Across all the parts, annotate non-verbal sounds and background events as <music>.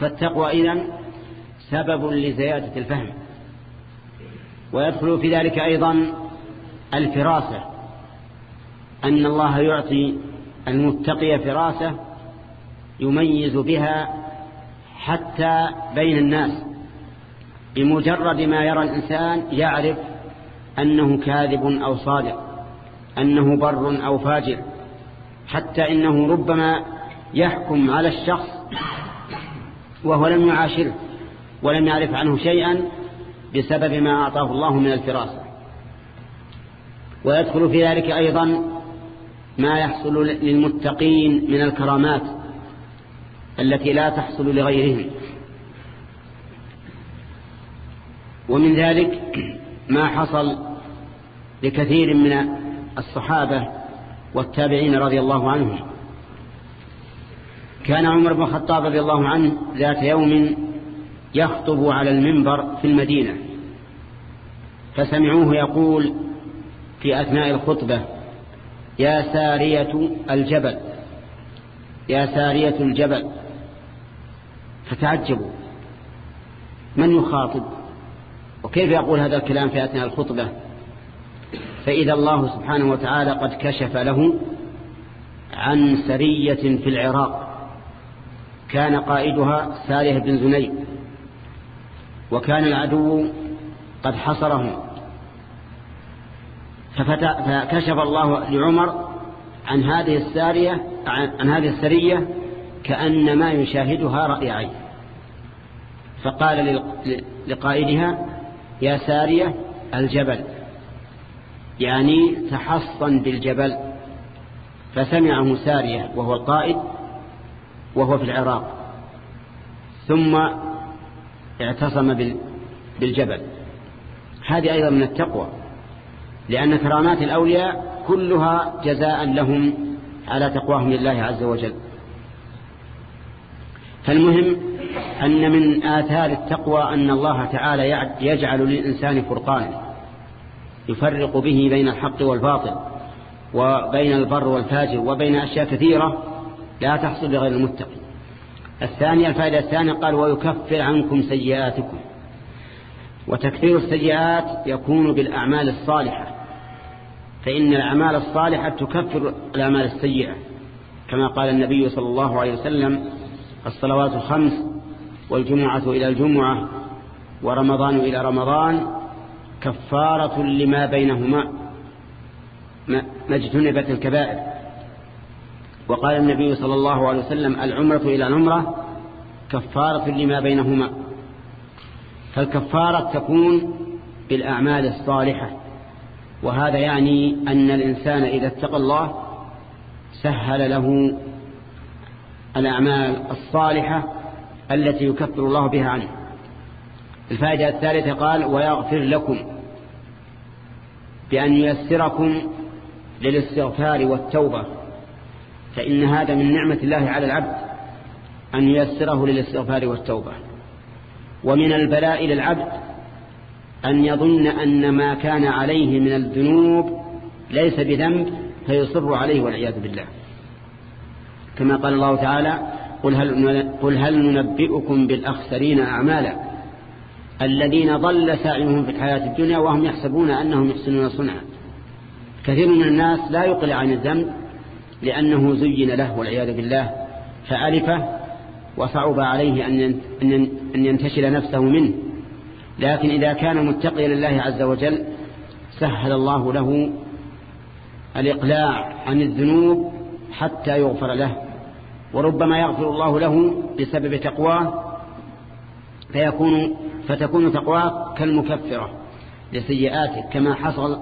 فالتقوى إذن سبب لزيادة الفهم. ويدخل في ذلك أيضا الفراسة أن الله يعطي المتقي فراسة يميز بها حتى بين الناس بمجرد ما يرى الإنسان يعرف أنه كاذب أو صادق أنه بر أو فاجر حتى إنه ربما يحكم على الشخص وهو لم يعاشره ولم يعرف عنه شيئا بسبب ما أعطاه الله من الفراسة. ويدخل في ذلك أيضا ما يحصل للمتقين من الكرامات التي لا تحصل لغيرهم. ومن ذلك ما حصل لكثير من الصحابة والتابعين رضي الله عنهم. كان عمر بن الخطاب رضي الله عنه ذات يوم يخطب على المنبر في المدينة. فسمعوه يقول في أثناء الخطبة يا سارية الجبل يا سارية الجبل. فتعجبوا. من يخاطب؟ وكيف يقول هذا الكلام في أثناء الخطبة? فإذا الله سبحانه وتعالى قد كشف له عن سرية في العراق. كان قائدها ساريه بن زنيد وكان العدو قد حصرهم. فكشف الله لعمر عن هذه السارية عن هذه السرية كأن ما يشاهدها رأي عين فقال لقائدها يا سارية الجبل. يعني تحصن بالجبل. فسمعه سارية وهو القائد وهو في العراق. ثم اعتصم بالجبل. هذه أيضا من التقوى لأن كرامات الأولياء كلها جزاء لهم على تقواهم لله عز وجل. فالمهم أن من آثار التقوى أن الله تعالى يجعل للإنسان فرقانا يفرق به بين الحق والباطل وبين البر والفاجر وبين أشياء كثيرة لا تحصل لغير المتقي. الثانية الفائدة الثانية قال ويكفر عنكم سيئاتكم. وتكفير السيئات يكون بالأعمال الصالحة فإن الأعمال الصالحة تكفر الأعمال السيئة. كما قال النبي صلى الله عليه وسلم الصلوات الخمس والجمعة إلى الجمعة ورمضان إلى رمضان كفارة لما بينهما ما اجتنبت الكبائر. وقال النبي صلى الله عليه وسلم العمرة إلى العمرة كفارة لما بينهما. فالكفارة تكون بالأعمال الصالحة. وهذا يعني أن الإنسان إذا اتقى الله سهل له الأعمال الصالحة التي يكفر الله بها عنه. الفائدة الثالثة قال ويغفر لكم بأن ييسركم للاستغفار والتوبة. فإن هذا من نعمة الله على العبد أن ييسره للاستغفار والتوبة. ومن البلاء للعبد أن يظن أن ما كان عليه من الذنوب ليس بذنب فيصر عليه والعياذ بالله. كما قال الله تعالى قل هل, قل هل ننبئكم بالأخسرين أعمالا؟ الذين ضل سعيهم في الحياة الدنيا وهم يحسبون أنهم يحسنون صنعا. كثير من الناس لا يقلع عن الذنب لأنه زين له والعياذ بالله فألفه وصعب عليه أن ينتشل نفسه منه. لكن إذا كان متقيا لله عز وجل سهل الله له الإقلاع عن الذنوب حتى يغفر له. وربما يغفر الله له بسبب تقواه فيكون فتكون تقواه كالمكفرة لسيئاته كما حصل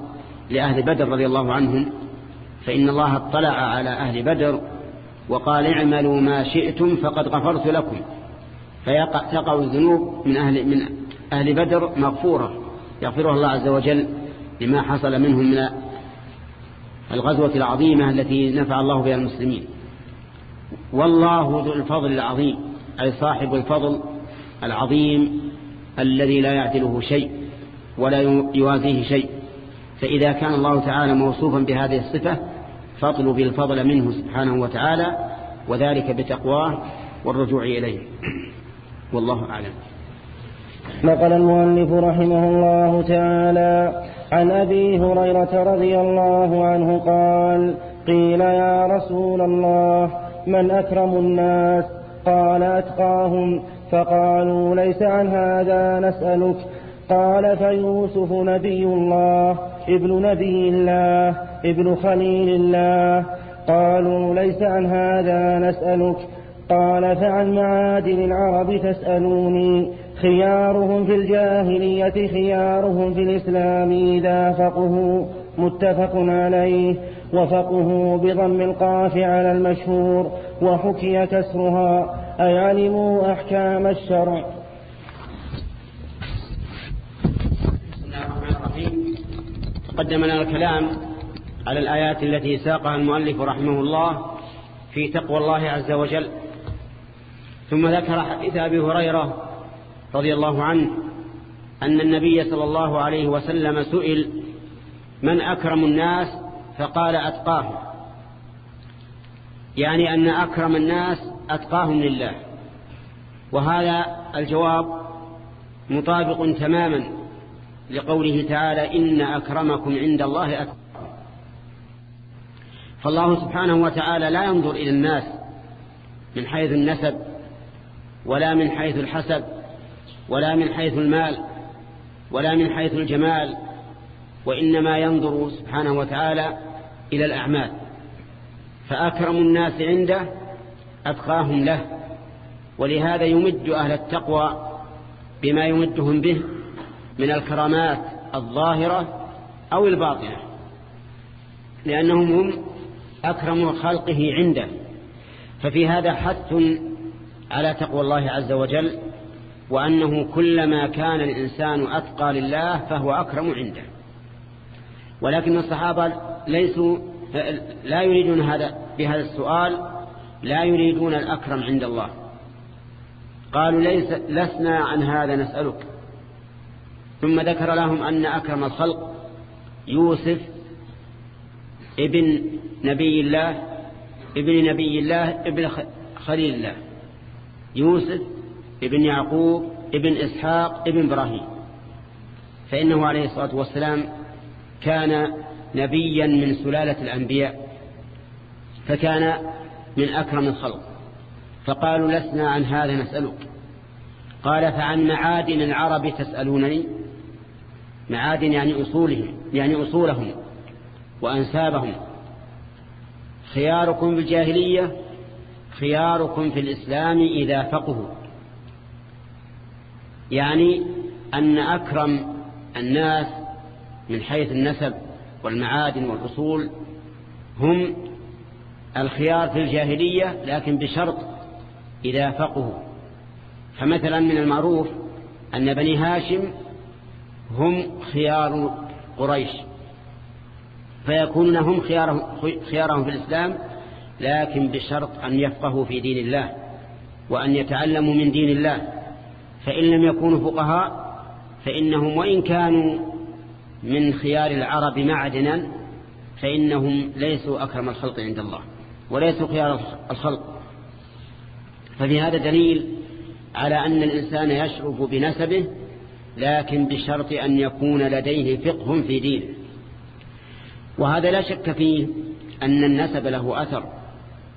لأهل بدر رضي الله عنهم. فإن الله اطلع على أهل بدر وقال اعملوا ما شئتم فقد غفرت لكم. فيقع الذنوب من أهل, من أهل بدر مغفورة يغفرها الله عز وجل لما حصل منهم من الغزوة العظيمة التي نفع الله بها المسلمين. والله ذو الفضل العظيم أي صاحب الفضل العظيم الذي لا يعدله شيء ولا يوازيه شيء. فإذا كان الله تعالى موصوفا بهذه الصفة فاطلب الفضل منه سبحانه وتعالى وذلك بتقواه والرجوع إليه. والله أعلم. نقل المؤلف رحمه الله تعالى عن أبي هريرة رضي الله عنه قال قيل يا رسول الله من أكرم الناس؟ قال أتقاهم فقالوا ليس عن هذا نسألك قال فيوسف نبي الله ابن نبي الله ابن خليل الله. قالوا ليس عن هذا نسألك. قال فعن معادن العرب تسألوني. خيارهم في الجاهلية خيارهم في الإسلام إذا فقهوا. متفق عليه. وفقه بضم القاف على المشهور. وحكي كسرها. أي علموا أحكام الشرع بسم الله الرحمن الرحيم قدم لنا الكلام على الآيات التي ساقها المؤلف رحمه الله في تقوى الله عز وجل. ثم ذكر حديث أبي هريرة رضي الله عنه أن النبي صلى الله عليه وسلم سئل من أكرم الناس? فقال أتقاهم. يعني أن أكرم الناس أتقاهم لله. وهذا الجواب مطابق تماما لقوله تعالى إن أكرمكم عند الله أتقاهم فالله سبحانه وتعالى لا ينظر إلى الناس من حيث النسب ولا من حيث الحسب ولا من حيث المال ولا من حيث الجمال وإنما ينظر سبحانه وتعالى إلى الأعمال. فأكرم الناس عنده أتقاهم له ولهذا يمد أهل التقوى بما يمدهم به من الكرامات الظاهرة أو الباطنة لأنهم هم أكرم خلقه عنده. ففي هذا حث على تقوى الله عز وجل وأنه كلما كان الإنسان أتقى لله فهو أكرم عنده. ولكن الصحابة ليسوا لا يريدون هذا بهذا السؤال لا يريدون الأكرم عند الله. قالوا ليس لسنا عن هذا نسألك. ثم ذكر لهم أن أكرم الخلق يوسف ابن نبي الله ابن نبي الله ابن خليل الله. يوسف ابن يعقوب ابن إسحاق ابن إبراهيم. فإنه عليه الصلاة والسلام كان نبيا من سلالة الأنبياء فكان من أكرم الخلق. فقالوا لسنا عن هذا نسألك. قال فعن معادن العرب تسألونني؟ معادن يعني أصولهم يعني أصولهم وأنسابهم. خياركم في الجاهلية خياركم في الإسلام إذا فقهوا. يعني أن أكرم الناس من حيث النسب والمعادن والأصول هم الخيار في الجاهلية لكن بشرط إذا فقهوا. فمثلا من المعروف أن بني هاشم هم خيار قريش. فيكونون هم خيارهم, خيارهم في الإسلام لكن بشرط أن يفقهوا في دين الله وأن يتعلموا من دين الله. فإن لم يكونوا فقهاء فإنهم وإن كانوا من خيار العرب معدنا فإنهم ليسوا أكرم الخلق عند الله وليسوا خيار الخلق. ففي هذا دليل على أن الإنسان يشرف بنسبه لكن بشرط أن يكون لديه فقه في دينه. وهذا لا شك فيه أن النسب له أثر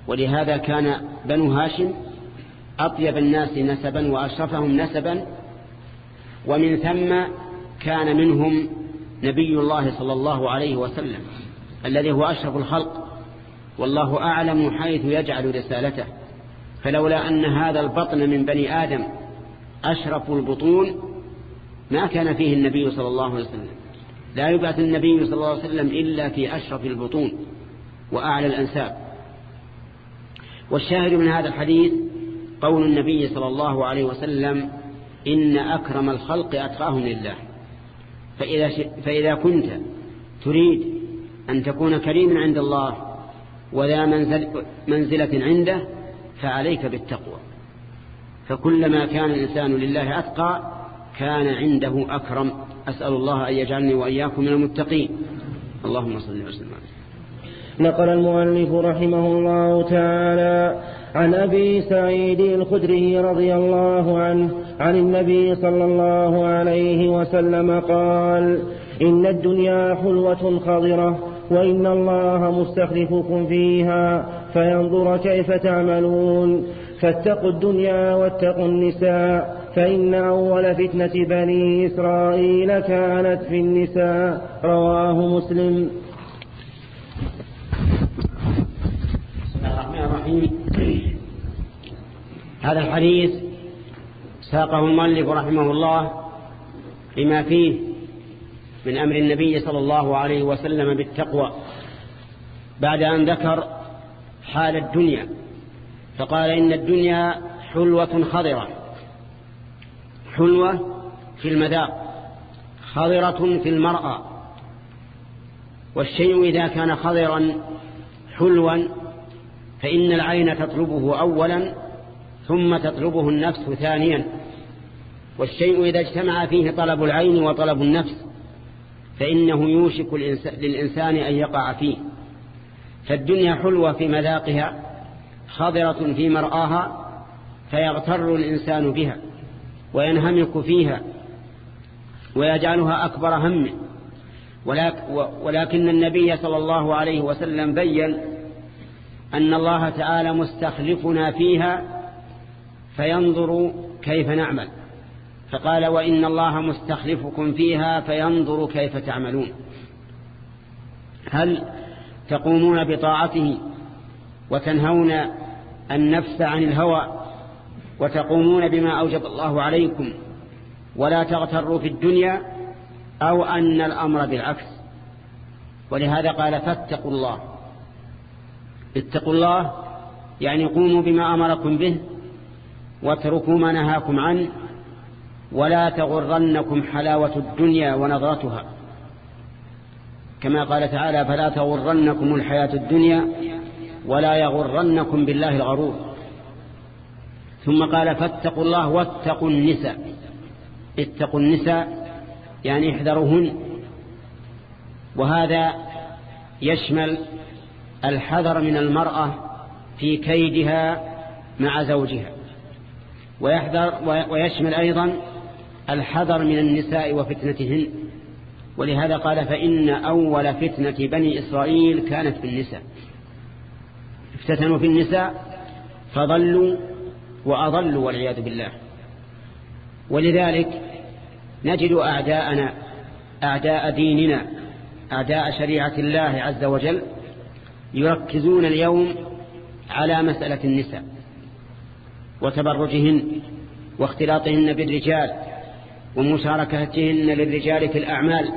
ولهذا كان بنو هاشم أطيب الناس نسبا وأشرفهم نسبا ومن ثم كان منهم نبي الله صلى الله عليه وسلم الذي هو أشرف الخلق والله أعلم حيث يجعل رسالته. فلولا أن هذا البطن من بني آدم أشرف البطون ما كان فيه النبي صلى الله عليه وسلم. لا يبعث النبي صلى الله عليه وسلم إلا في أشرف البطون وأعلى الأنساب. والشاهد من هذا الحديث قول النبي صلى الله عليه وسلم إن أكرم الخلق أتقاهم لله فإذا, فإذا كنت تريد أن تكون كريما عند الله وذا منزل منزلة عنده فعليك بالتقوى. فكلما كان الإنسان لله أتقى كان عنده أكرم. أسأل الله أن يجعلني وإياكم من المتقين. اللهم صل وسلم نقل المؤلف رحمه الله تعالى عن أبي سعيد الخدري رضي الله عنه عن النبي صلى الله عليه وسلم قال إن الدنيا حلوة خضرة وإن الله مستخلفكم فيها فينظر كيف تعملون. فاتقوا الدنيا واتقوا النساء فإن أول فتنة بني إسرائيل كانت في النساء. رواه مسلم. بسم الله الرحمن الرحيم. هذا الحديث ساقه المؤلف رحمه الله لما فيه من أمر النبي صلى الله عليه وسلم بالتقوى. بعد أن ذكر حال الدنيا فقال إن الدنيا حلوة خضرة. حلوة في المذاق خضرة في المرأة. والشيء إذا كان خضرا حلوا فإن العين تطلبه أولا ثم تطلبه النفس ثانيا. والشيء إذا اجتمع فيه طلب العين وطلب النفس فإنه يوشك للإنسان أن يقع فيه. فالدنيا حلوة في مذاقها خضرة في مرآها فيغتر الإنسان بها. وينهمك فيها ويجعلها أكبر هم. ولكن النبي صلى الله عليه وسلم بين أن الله تعالى مستخلفنا فيها فينظر كيف نعمل. فقال وإن الله مستخلفكم فيها فينظر كيف تعملون. هل تقومون بطاعته وتنهون النفس عن الهوى وتقومون بما أوجب الله عليكم ولا تغتروا في الدنيا أو أن الأمر بالعكس. ولهذا قال فاتقوا الله. اتقوا الله يعني قوموا بما أمركم به واتركوا ما نهاكم عنه ولا تغرنكم حلاوة الدنيا ونظرتها. كما قال تعالى فلا تغرنكم الحياة الدنيا ولا يغرنكم بالله الغرور. ثم قال فاتقوا الله واتقوا النساء. اتقوا النساء يعني احذروهن. وهذا يشمل الحذر من المرأة في كيدها مع زوجها. ويحذر ويشمل أيضا الحذر من النساء وفتنتهن. ولهذا قال فإن أول فتنة بني إسرائيل كانت في النساء. افتتنوا في النساء فضلوا وأضلوا والعياذ بالله. ولذلك نجد أعداءنا أعداء ديننا أعداء شريعة الله عز وجل يركزون اليوم على مسألة النساء وتبرجهن واختلاطهن بالرجال ومشاركتهن للرجال في الأعمال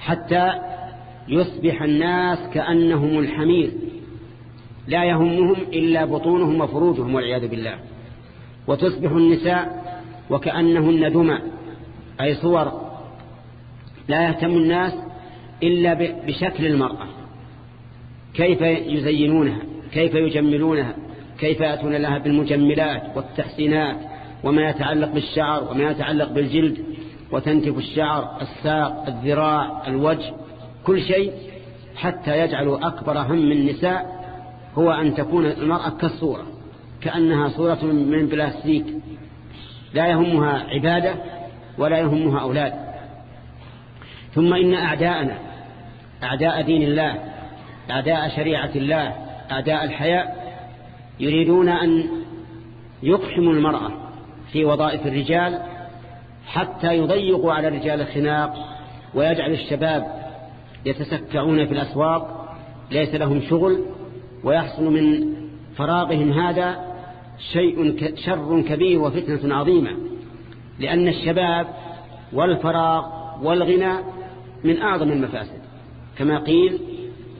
حتى يصبح الناس كأنهم الحمير. لا يهمهم إلا بطونهم وفروجهم والعياذ بالله. وتصبح النساء وكأنهن دمى أي صور لا يهتم الناس إلا بشكل المرأة. كيف يزينونها؟ كيف يجملونها؟ كيف يأتون لها بالمجملات والتحسينات؟ وما يتعلق بالشعر وما يتعلق بالجلد. وتنتف الشعر الساق الذراع الوجه كل شيء حتى يجعلوا أكبر هم النساء هو أن تكون المرأة كالصورة كأنها صورة من بلاستيك. لا يهمها عبادة ولا يهمها أولاد. ثم إن أعداءنا أعداء دين الله أعداء شريعة الله أعداء الحياء يريدون أن يقحموا المرأة في وظائف الرجال حتى يضيقوا على الرجال الخناق ويجعل الشباب يتسكعون في الأسواق ليس لهم شغل ويحصل من فراغهم هذا شيء شر كبير وفتنة عظيمة لأن الشباب والفراغ والغنى من أعظم المفاسد. كما قيل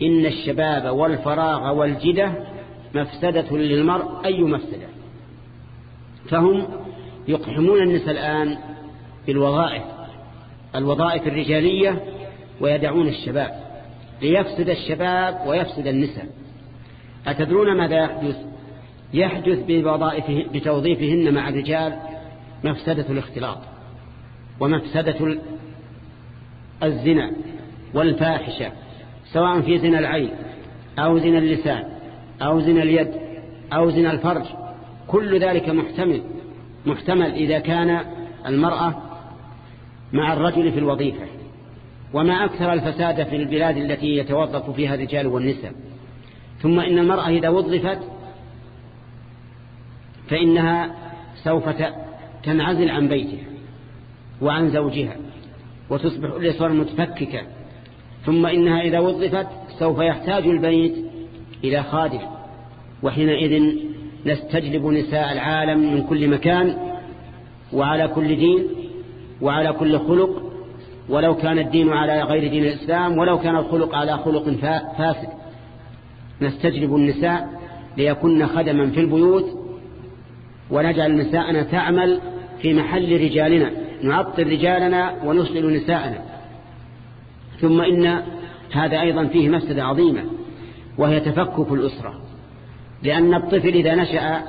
إن الشباب والفراغ والجدة مفسدة للمرء أي مفسدة؟ فهم يقحمون النساء الآن بالوظائف الوظائف الرجالية ويدعون الشباب ليفسد الشباب ويفسد النساء. أتدرون ماذا يحدث؟ يحدث بوظائفه بتوظيفهن مع الرجال مفسدة الاختلاط ومفسدة الزنا والفاحشة سواء في زنا العين أو زنا اللسان أو زنا اليد أو زنا الفرج كل ذلك محتمل محتمل إذا كان المرأة مع الرجل في الوظيفة وما أكثر الفساد في البلاد التي يتوظف فيها الرجال والنساء. ثم إن المرأة إذا وظفت فإنها سوف تنعزل عن بيتها وعن زوجها وتصبح الأسر متفككة. ثم إنها إذا وظفت سوف يحتاج البيت إلى خادم. وحينئذ نستجلب نساء العالم من كل مكان وعلى كل دين وعلى كل خلق. ولو كان الدين على غير دين الإسلام ولو كان الخلق على خلق فاسد. نستجلب النساء ليكن خدما في البيوت ونجعل نساءنا تعمل في محل رجالنا نعطل رجالنا ونشغل نساءنا. ثم إن هذا أيضا فيه مفسدة عظيمة وهي تفكك الأسرة. لأن الطفل إذا نشأ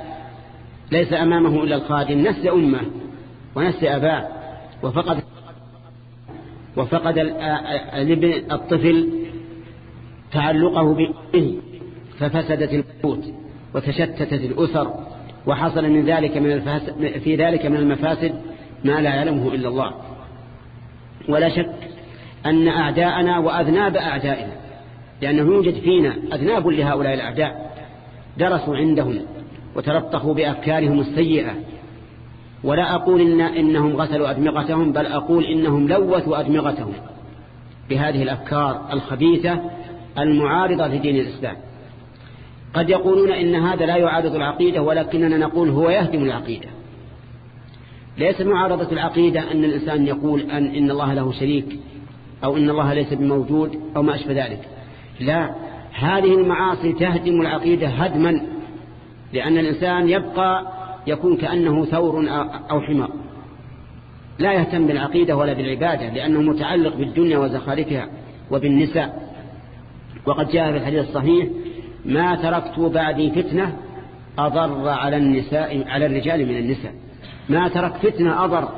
ليس أمامه إلا الخادم نسى أمه ونسى أباه وفقد وفقد الطفل تعلقه بأمه ففسدت البيوت وتشتتت الأسر وحصل من ذلك من في ذلك من المفاسد ما لا يعلمه إلا الله. ولا شك أن أعداءنا وأذناب أعدائنا لأنه يوجد فينا أذناب لهؤلاء الأعداء درسوا عندهم وتلطخوا بأفكارهم السيئة. ولا أقول إن إنهم غسلوا أدمغتهم بل أقول إنهم لوثوا أدمغتهم بهذه الأفكار الخبيثة المعارضة لدين الإسلام. قد يقولون إن هذا لا يعارض العقيدة ولكننا نقول هو يهدم العقيدة. ليس معارضة العقيدة أن الإنسان يقول أن إن الله له شريك أو إن الله ليس بموجود أو ما أشبه ذلك. لا هذه المعاصي تهدم العقيدة هدما لأن الإنسان يبقى يكون كأنه ثور أو حمار. لا يهتم بالعقيدة ولا بالعبادة لأنه متعلق بالدنيا وزخارفها وبالنساء. وقد جاء في الحديث الصحيح ما تركت بعدي فتنة أضر على النساء على الرجال من النساء. ما ترك فتنة أضر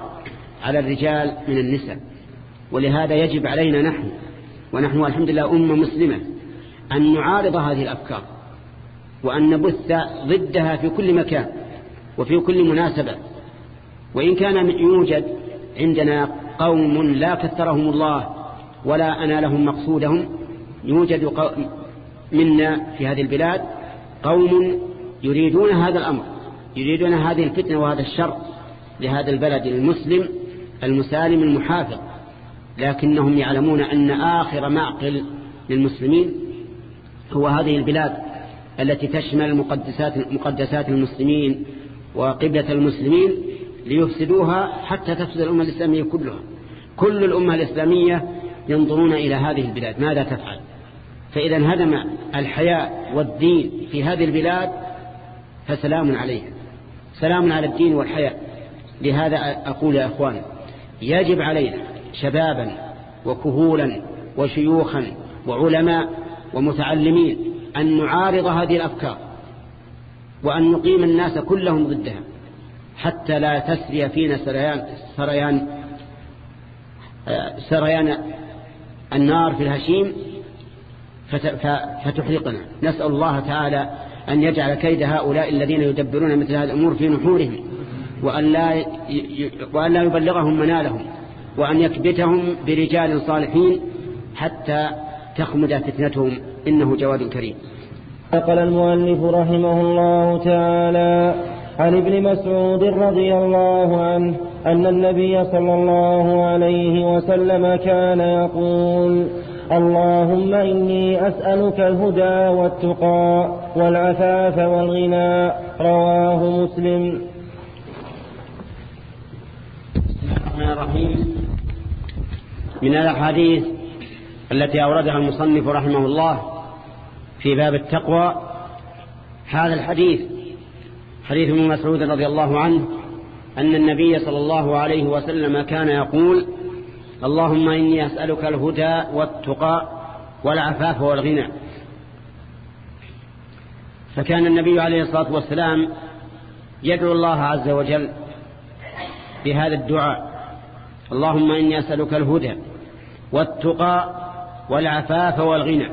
على الرجال من النساء. ولهذا يجب علينا نحن ونحن الحمد لله أمة مسلمة أن نعارض هذه الأفكار وأن نبث ضدها في كل مكان وفي كل مناسبة. وإن كان يوجد عندنا قوم لا كثرهم الله ولا أنا لهم مقصودهم يوجد منا في هذه البلاد قوم يريدون هذا الأمر يريدون هذه الفتنة وهذا الشر لهذا البلد المسلم المسالم المحافظ لكنهم يعلمون أن آخر معقل للمسلمين هو هذه البلاد التي تشمل مقدسات, مقدسات المسلمين وقبلة المسلمين ليفسدوها حتى تفسد الأمة الإسلامية كلها. كل الأمة الإسلامية ينظرون إلى هذه البلاد ماذا تفعل؟ فإذا انهدم الحياء والدين في هذه البلاد فسلام عليها سلام على الدين والحياء لهذا أقول يا أخوان يجب علينا شبابا وكهولا وشيوخا وعلماء ومتعلمين أن نعارض هذه الأفكار وأن نقيم الناس كلهم ضدها حتى لا تسري فينا سريان, سريان, سريان النار في الهشيم فتحرقنا. نسأل الله تعالى أن يجعل كيد هؤلاء الذين يدبرون مثل هذه الأمور في نحورهم وأن لا, يبلغهم منالهم وأن يكبتهم برجال صالحين حتى تخمد فتنتهم. إنه جواد كريم. نقل المؤلف رحمه الله تعالى عن ابن مسعود رضي الله عنه أن النبي صلى الله عليه وسلم كان يقول اللهم إني أسألك الهدى والتقى والعفاف والغنى. رواه مسلم. الرحمن الرحيم من الأحاديث التي أوردها المصنف رحمه الله في باب التقوى. هذا الحديث حديث ابن مسعود رضي الله عنه أن النبي صلى الله عليه وسلم كان يقول اللهم إني أسألك الهدى والتقى والعفاف والغنى. فكان النبي عليه الصلاة والسلام يدعو الله عز وجل بهذا الدعاء. اللهم إني أسألك الهدى والتقى والعفاف والغنى.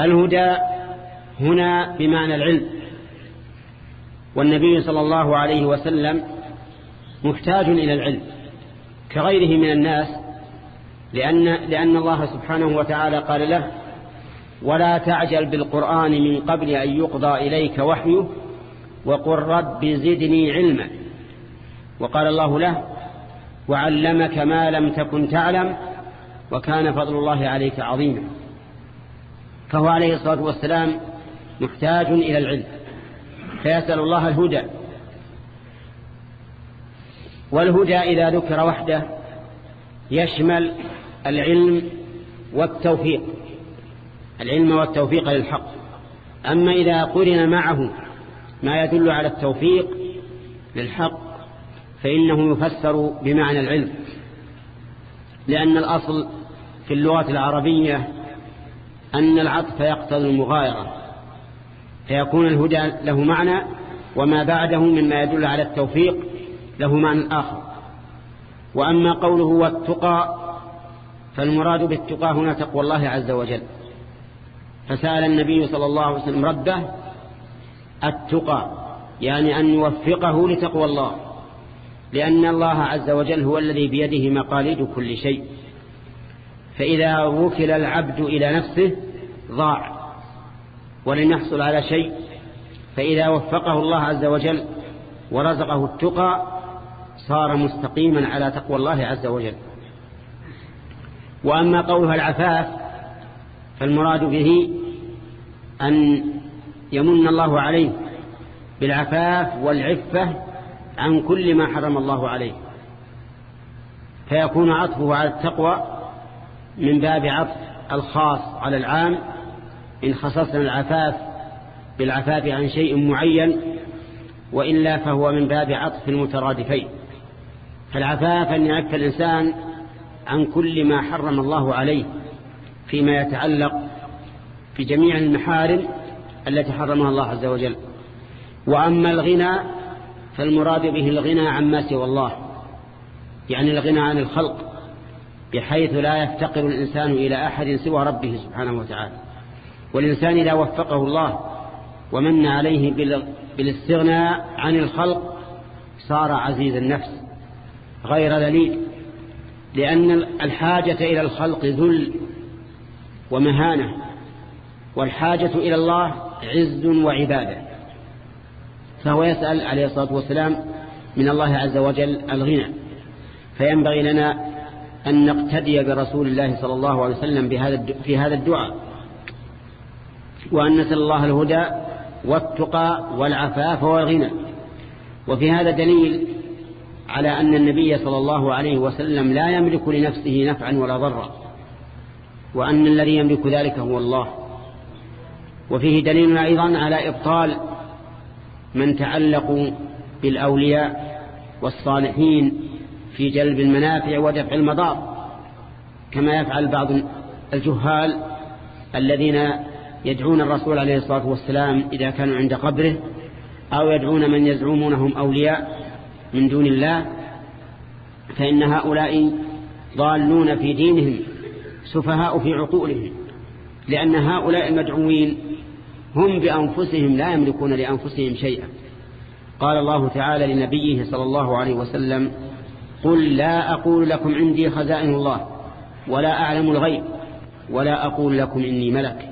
الهدى هنا بمعنى العلم. والنبي صلى الله عليه وسلم محتاج إلى العلم. كغيره من الناس لأن, لأن الله سبحانه وتعالى قال له ولا تعجل بالقرآن من قبل أن يقضى إليك وحيه وقل رب زدني علما. وقال الله له وعلمك ما لم تكن تعلم وكان فضل الله عليك عظيما. فهو عليه الصلاة والسلام محتاج إلى العلم فيسأل الله الهدى. والهدى إذا ذكر وحده يشمل العلم والتوفيق العلم والتوفيق للحق. أما إذا قرن معه ما يدل على التوفيق للحق فإنه يفسر بمعنى العلم لأن الأصل في اللغة العربية أن العطف يقتضي المغايرة فيكون الهدى له معنى وما بعده مما يدل على التوفيق له معنى آخر. وأما قوله والتقى فالمراد بالتقى هنا تقوى الله عز وجل. فسأل النبي صلى الله عليه وسلم ربه التقى يعني أن يوفقه لتقوى الله. لأن الله عز وجل هو الذي بيده مقاليد كل شيء. فإذا وكل العبد إلى نفسه ضاع ولن يحصل على شيء. فإذا وفقه الله عز وجل ورزقه التقى صار مستقيما على تقوى الله عز وجل. وأما قولها العفاف فالمراد به أن يمن الله عليه بالعفاف والعفة عن كل ما حرم الله عليه. فيكون عطفه على التقوى من باب عطف الخاص على العام. إن خصصنا العفاف بالعفاف عن شيء معين وإلا فهو من باب عطف المترادفين. فالعفاف أن يعف الإنسان عن كل ما حرم الله عليه فيما يتعلق في جميع المحارم التي حرمها الله عز وجل؟ وأما الغنى فالمراد به الغنى عما سوى الله يعني الغنى عن الخلق بحيث لا يفتقر الإنسان إلى أحد سوى ربه سبحانه وتعالى. والإنسان إذا وفقه الله ومن عليه بالاستغناء عن الخلق صار عزيز النفس. غير ذليل لأن الحاجة إلى الخلق ذل ومهانة والحاجة إلى الله عز وعبادة. فهو يسأل عليه الصلاة والسلام من الله عز وجل الغنى. فينبغي لنا أن نقتدي برسول الله صلى الله عليه وسلم في هذا الدعاء. وأن نسأل الله الهدى والتقى والعفاف والغنى. وفي هذا دليل على أن النبي صلى الله عليه وسلم لا يملك لنفسه نفعا ولا ضرا وأن الذي يملك ذلك هو الله. وفيه دليل أيضا على إبطال من تعلقوا بالأولياء والصالحين في جلب المنافع ودفع المضار كما يفعل بعض الجهال الذين يدعون الرسول عليه الصلاة والسلام إذا كانوا عند قبره أو يدعون من يزعمونهم أولياء. من دون الله فإن هؤلاء ضالون في دينهم سفهاء في عقولهم لأن هؤلاء المدعوين هم بأنفسهم لا يملكون لأنفسهم شيئا. قال الله تعالى لنبيه صلى الله عليه وسلم قل لا أقول لكم عندي خزائن الله ولا أعلم الغيب ولا أقول لكم إني ملك.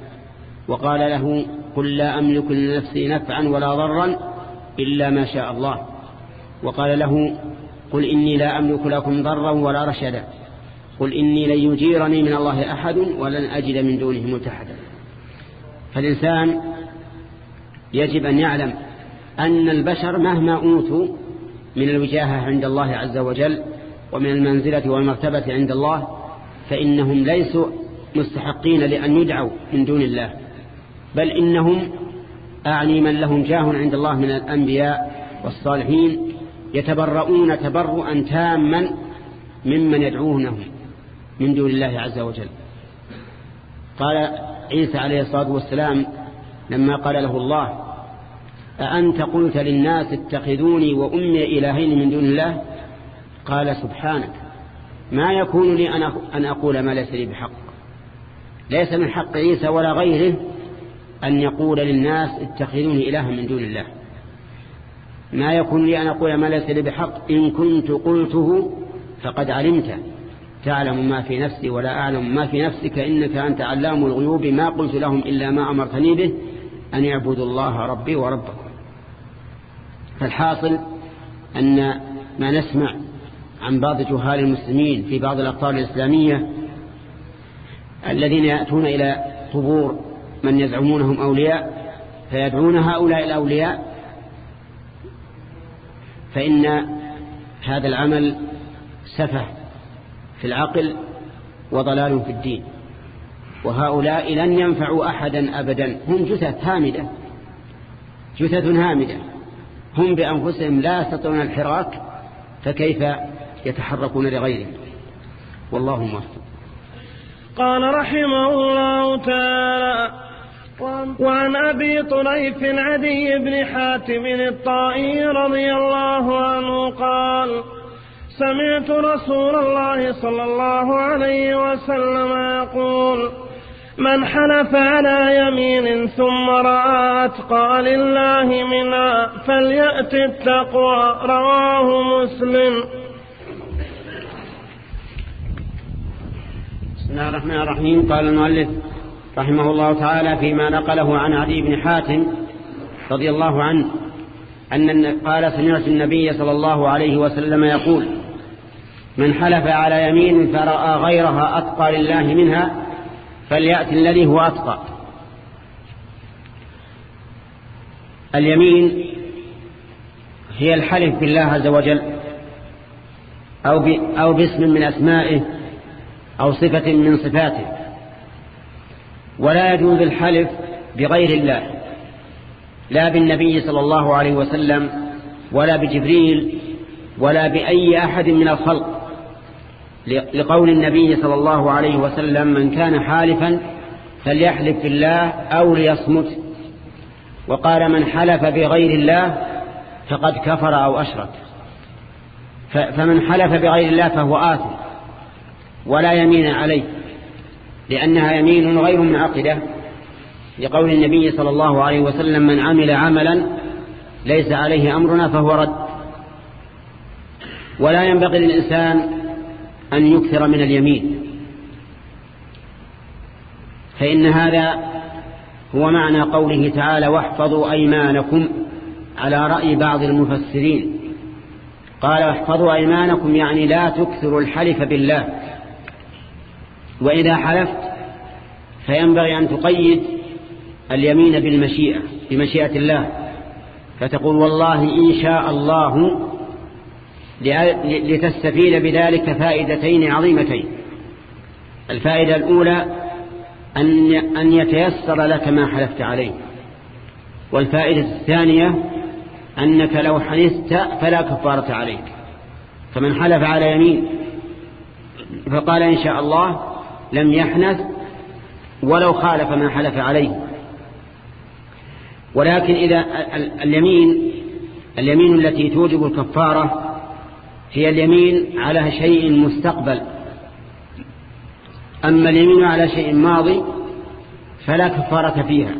وقال له قل لا أملك لنفسي نفعا ولا ضرا إلا ما شاء الله. وقال له قل إني لا أملك لكم ضرا ولا رشدا. قل إني لن يجيرني من الله أحد ولن أجد من دونه ملتحدا فالإنسان يجب أن يعلم أن البشر مهما أوتوا من الوجاهة عند الله عز وجل ومن المنزلة والمرتبة عند الله فإنهم ليسوا مستحقين لأن يدعوا من دون الله. بل إنهم أعني من لهم جاه عند الله من الأنبياء والصالحين يتبرؤون تبرؤا تاما ممن يدعونهم من دون الله عز وجل. قال عيسى عليه الصلاة والسلام لما قال له الله أأنت قلت للناس اتخذوني وأمي إلهين من دون الله؟ قال سبحانك ما يكون لي أن أقول ما ليس لي بحق. ليس من حق عيسى ولا غيره أن يقول للناس اتخذوني إلها من دون الله. ما يكون لي أن أقول ما ليس لي بحق. إن كنت قلته فقد علمت. تعلم ما في نفسي ولا أعلم ما في نفسك. إنك أنت علام الغيوب. ما قلت لهم إلا ما أمرتني به. أن يعبدوا الله ربي وربكم. فالحاصل أن ما نسمع عن بعض جهال المسلمين في بعض الأقطار الإسلامية الذين يأتون إلى قبور من يزعمونهم أولياء فيدعون هؤلاء الأولياء فإن هذا العمل سفه في العقل وضلال في الدين. وهؤلاء لن ينفعوا أحدا أبدا. هم جثث هامدة. جثث هامدة. هم بأنفسهم لا يستطيعون الحراك فكيف يتحركون لغيرهم؟ والله موفق. قال رحمه الله تعالى وعن أبي طريف عدي بن حاتم الطائي رضي الله عنه قال سمعت رسول الله صلى الله عليه وسلم يقول من حلف على يمين ثم رأى أتقى لله منها فليأت التقوى. رواه مسلم. بسم الله الرحمن الرحيم. قال المؤلف رحمه الله تعالى فيما نقله عن عدي بن حاتم رضي الله عنه أن قال سمعت النبي صلى الله عليه وسلم يقول من حلف على يمين فرأى غيرها أتقى لله منها فليأتي الذي هو أتقى. اليمين هي الحلف بالله عز وجل أو, أو باسم من أسمائه أو صفة من صفاته. ولا يجوز الحلف بغير الله لا بالنبي صلى الله عليه وسلم ولا بجبريل ولا بأي أحد من الخلق لقول النبي صلى الله عليه وسلم من كان حالفا فليحلف بالله أو ليصمت وقال من حلف بغير الله فقد كفر أو أشرك فمن حلف بغير الله فهو آثم ولا يمين عليه. لأنها يمين غير منعقدة لقول النبي صلى الله عليه وسلم من عمل عملا ليس عليه أمرنا فهو رد. ولا ينبغي للإنسان أن يكثر من اليمين. فإن هذا هو معنى قوله تعالى واحفظوا أيمانكم على رأي بعض المفسرين. قال واحفظوا أيمانكم يعني لا تكثروا الحلف بالله. وإذا حلفت فينبغي أن تقيد اليمين بالمشيئة بمشيئة الله. فتقول والله إن شاء الله لتستفيد بذلك فائدتين عظيمتين. الفائدة الأولى أن أن يتيسر لك ما حلفت عليه. والفائدة الثانية أنك لو حنست فلا كفارة عليك. فمن حلف على يمين فقال إن شاء الله لم يحنث ولو خالف ما حلف عليه. ولكن إذا اليمين اليمين التي توجب الكفارة هي اليمين على شيء مستقبل. أما اليمين على شيء ماضي فلا كفارة فيها.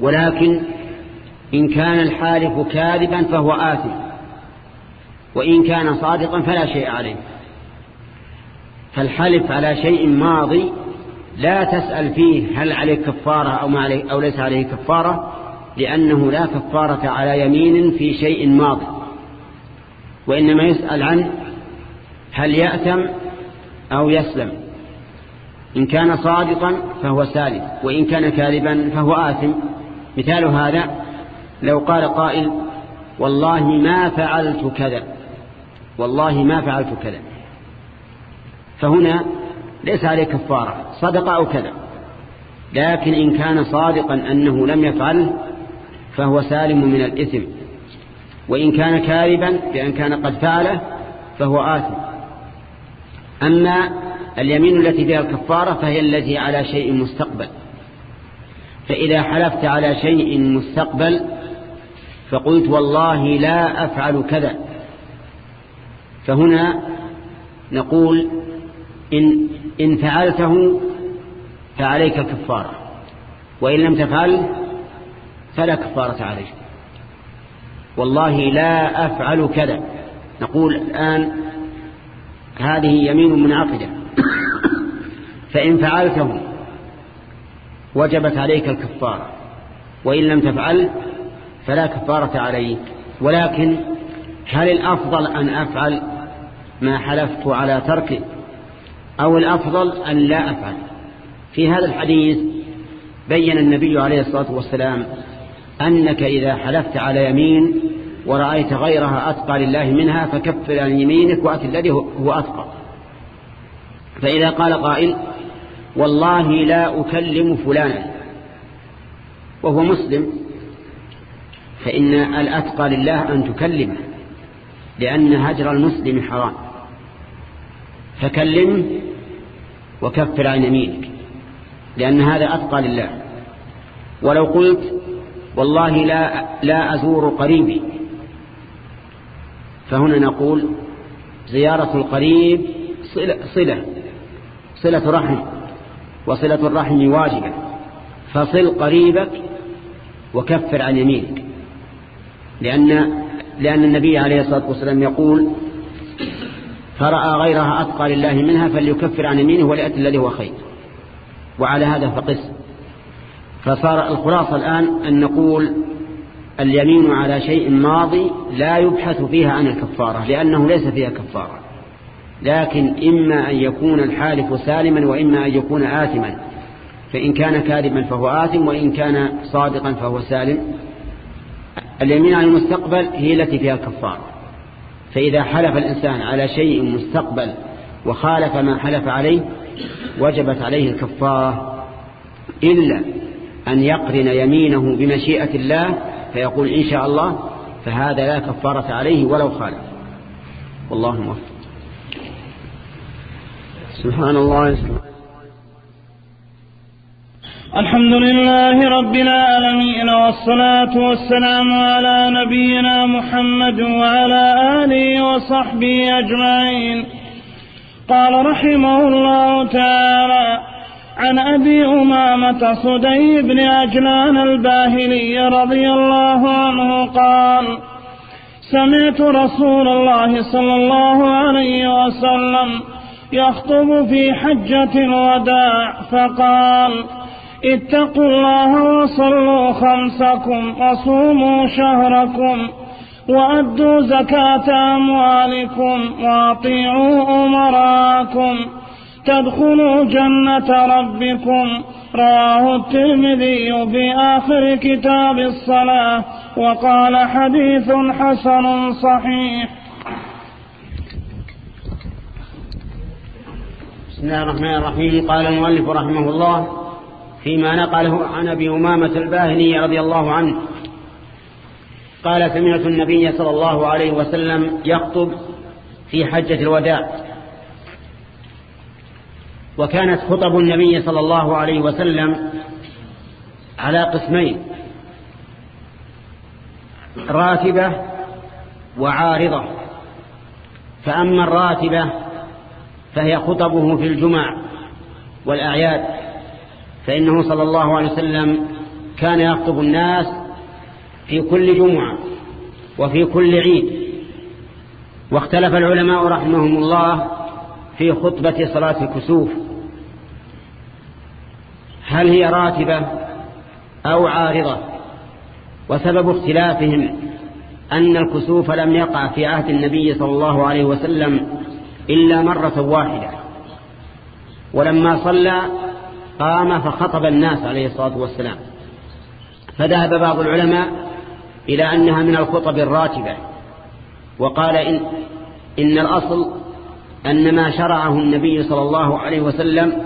ولكن إن كان الحالف كاذبا فهو آثم. وإن كان صادقا فلا شيء عليه. فالحلف على شيء ماضي لا تسأل فيه هل عليه كفارة أو, ما عليه أو ليس عليه كفارة لأنه لا كفارة على يمين في شيء ماضي. وإنما يسأل عن هل يأتم أو يسلم. إن كان صادقا فهو سالم وإن كان كاذبا فهو آثم. مثال هذا لو قال قائل والله ما فعلت كذا والله ما فعلت كذا. فهنا ليس عليه كفارة صدق أو كذا. لكن إن كان صادقا أنه لم يفعله فهو سالم من الإثم. وإن كان كاذبا بأن كان قد فعله فهو آثم. أما اليمين التي فيها الكفارة فهي التي على شيء مستقبل. فإذا حلفت على شيء مستقبل فقلت والله لا أفعل كذا. فهنا نقول إن, إن فعلته فعليك كفارة وإن لم تفعل فلا كفارة عليك. والله لا أفعل كذا. نقول الآن هذه يمين منعقدة. فإن فعلته وجبت عليك الكفارة وإن لم تفعل فلا كفارة عليك. ولكن هل الأفضل أن أفعل ما حلفت على تركه أو الأفضل أن لا أفعل. في هذا الحديث بين النبي عليه الصلاة والسلام أنك إذا حلفت على يمين ورأيت غيرها أتقى لله منها فكفر عن يمينك وأت الذي هو أتقى. فإذا قال قائل والله لا أكلم فلانا وهو مسلم فإن الأتقى لله أن تكلمه لأن هجر المسلم حرام. فكلم وكفر عن يمينك لأن هذا أتقى لله. ولو قلت والله لا, لا أزور قريبي فهنا نقول زيارة القريب صلة, صلة, صلة رحم وصلة الرحم واجبة. فصل قريبك وكفر عن يمينك لأن, لأن النبي عليه الصلاة والسلام يقول فرأى غيرها أتقى لله منها فليكفر عن يمينه وليأتي الذي هو خير. وعلى هذا فقس. فصار الخلاصة الآن أن نقول اليمين على شيء ماضي لا يبحث فيها عن الكفارة لأنه ليس فيها كفارة. لكن إما أن يكون الحالف سالما وإما أن يكون آثما. فإن كان كاذبا فهو آثم وإن كان صادقا فهو سالم. اليمين على المستقبل هي التي فيها الكفارة. فإذا حلف الإنسان على شيء مستقبل وخالف ما حلف عليه وجبت عليه الكفارة إلا أن يقرن يمينه بمشيئة الله فيقول إن شاء الله فهذا لا كفارة عليه ولو خالف. والله موفق. سبحان الله. الحمد لله رب العالمين والصلاة والسلام على نبينا محمد وعلى آله وصحبه أجمعين. قال رحمه الله تعالى عن أبي أمامة صدي بن أجلان الباهلي رضي الله عنه قال سمعت رسول الله صلى الله عليه وسلم يخطب في حجة الوداع فقال اتقوا الله وصلوا خمسكم وصوموا شهركم وأدوا زكاة أموالكم وأطيعوا أمراكم تدخلوا جنة ربكم رواه الترمذي في آخر كتاب الصلاة وقال حديث حسن صحيح. بسم الله الرحمن الرحيم. قال المؤلف رحمه الله فيما نقله عن أبي أمامة الباهلي رضي الله عنه. قال سمعت النبي صلى الله عليه وسلم يخطب في حجة الوداع. وكانت خطب النبي صلى الله عليه وسلم على قسمين راتبة وعارضة. فأما الراتبة فهي خطبه في الجمع والأعياد. فإنه صلى الله عليه وسلم كان يخطب الناس في كل جمعة وفي كل عيد. واختلف العلماء رحمهم الله في خطبة صلاة الكسوف. هل هي راتبة أو عارضة؟ وسبب اختلافهم أن الكسوف لم يقع في عهد النبي صلى الله عليه وسلم إلا مرة واحدة. ولما صلى قام فخطب الناس عليه الصلاة والسلام. فذهب بعض العلماء إلى أنها من الخطب الراتبة وقال إن, إن الأصل أن ما شرعه النبي صلى الله عليه وسلم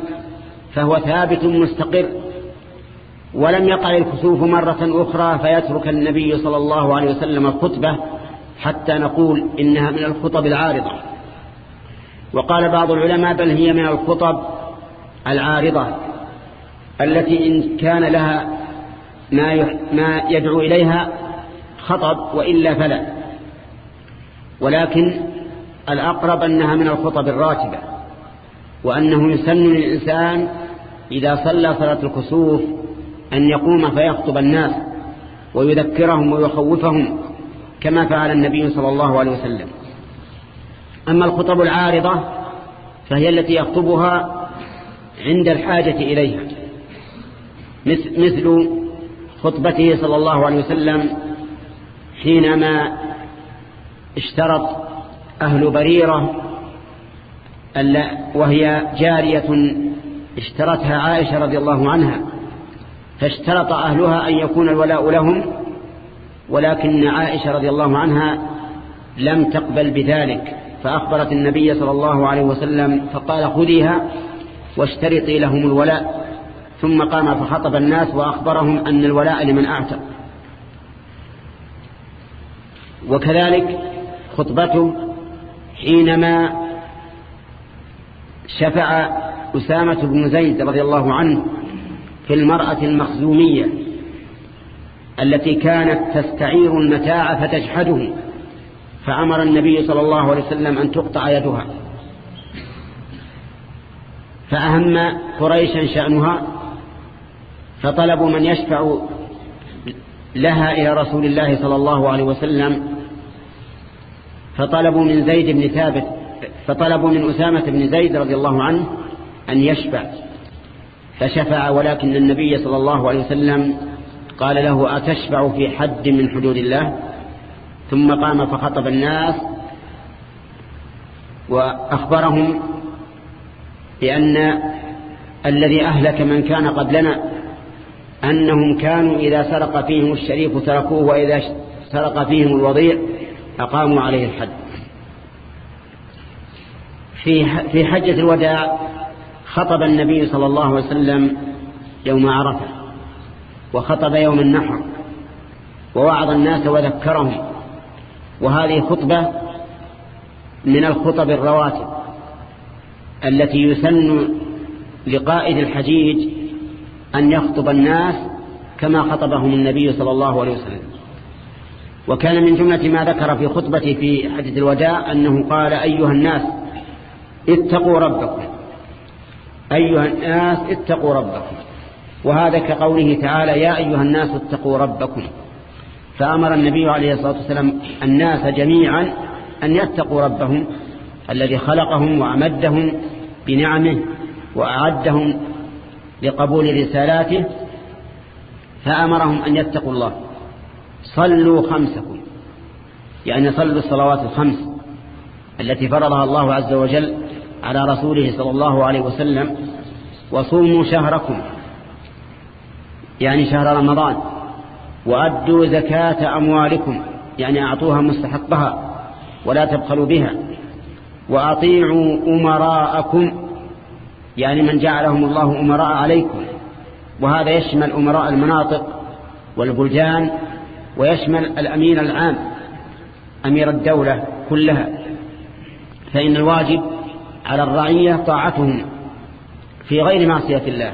فهو ثابت مستقر ولم يقع الكسوف مرة أخرى فيترك النبي صلى الله عليه وسلم الخطبة حتى نقول إنها من الخطب العارضة. وقال بعض العلماء بل هي من الخطب العارضة. التي إن كان لها ما ما يدعو إليها خطب وإلا فلا. ولكن الأقرب أنها من الخطب الراتبة وأنه يسن للإنسان إذا صلى صلاة الكسوف أن يقوم فيخطب الناس ويذكرهم ويخوفهم كما فعل النبي صلى الله عليه وسلم. أما الخطب العارضة فهي التي يخطبها عند الحاجة إليها. مثل خطبته صلى الله عليه وسلم حينما اشترط أهل بريرة وهي جارية اشترتها عائشة رضي الله عنها فاشترط أهلها أن يكون الولاء لهم ولكن عائشة رضي الله عنها لم تقبل بذلك فأخبرت النبي صلى الله عليه وسلم فقال خذيها واشترطي لهم الولاء. ثم قام فخطب الناس وأخبرهم أن الولاء لمن أعتق. وكذلك خطبته حينما شفع أسامة بن زيد رضي الله عنه في المرأة المخزومية التي كانت تستعير المتاع فتجحده فأمر النبي صلى الله عليه وسلم أن تقطع يدها. فأهم قريشا شأنها فطلبوا من يشفع لها إلى رسول الله صلى الله عليه وسلم. فطلبوا من زيد بن ثابت فطلبوا من أسامة بن زيد رضي الله عنه أن يشفع. فشفع ولكن النبي صلى الله عليه وسلم قال له أتشفع في حد من حدود الله؟ ثم قام فخطب الناس وأخبرهم بأن الذي أهلك من كان قبلنا أنهم كانوا إذا سرق فيهم الشريف تركوه وإذا سرق فيهم الوضيع أقاموا عليه الحد. في في حجة الوداع خطب النبي صلى الله عليه وسلم يوم عرفة وخطب يوم النحر ووعظ الناس وذكرهم. وهذه خطبة من الخطب الرواتب التي يسن لقائد الحجيج أن يخطب الناس كما خطبهم النبي صلى الله عليه وسلم. وكان من جملة ما ذكر في خطبته في حديث الوداع أنه قال أيها الناس اتقوا ربكم. أيها الناس اتقوا ربكم. وهذا كقوله تعالى يا أيها الناس اتقوا ربكم. فأمر النبي عليه الصلاة والسلام الناس جميعا أن يتقوا ربهم الذي خلقهم وأمدهم بنعمه وأعدهم لقبول رسالاته فأمرهم أن يتقوا الله. صلوا خمسكم. يعني صلوا الصلوات الخمس التي فرضها الله عز وجل على رسوله صلى الله عليه وسلم وصوموا شهركم. يعني شهر رمضان. وأدوا زكاة أموالكم. يعني أعطوها مستحقها ولا تبخلوا بها. وأطيعوا أمراءكم. يعني من جعلهم الله أمراء عليكم وهذا يشمل أمراء المناطق والبلدان ويشمل الأمين العام أمير الدولة كلها فإن الواجب على الرعية طاعتهم في غير معصية الله.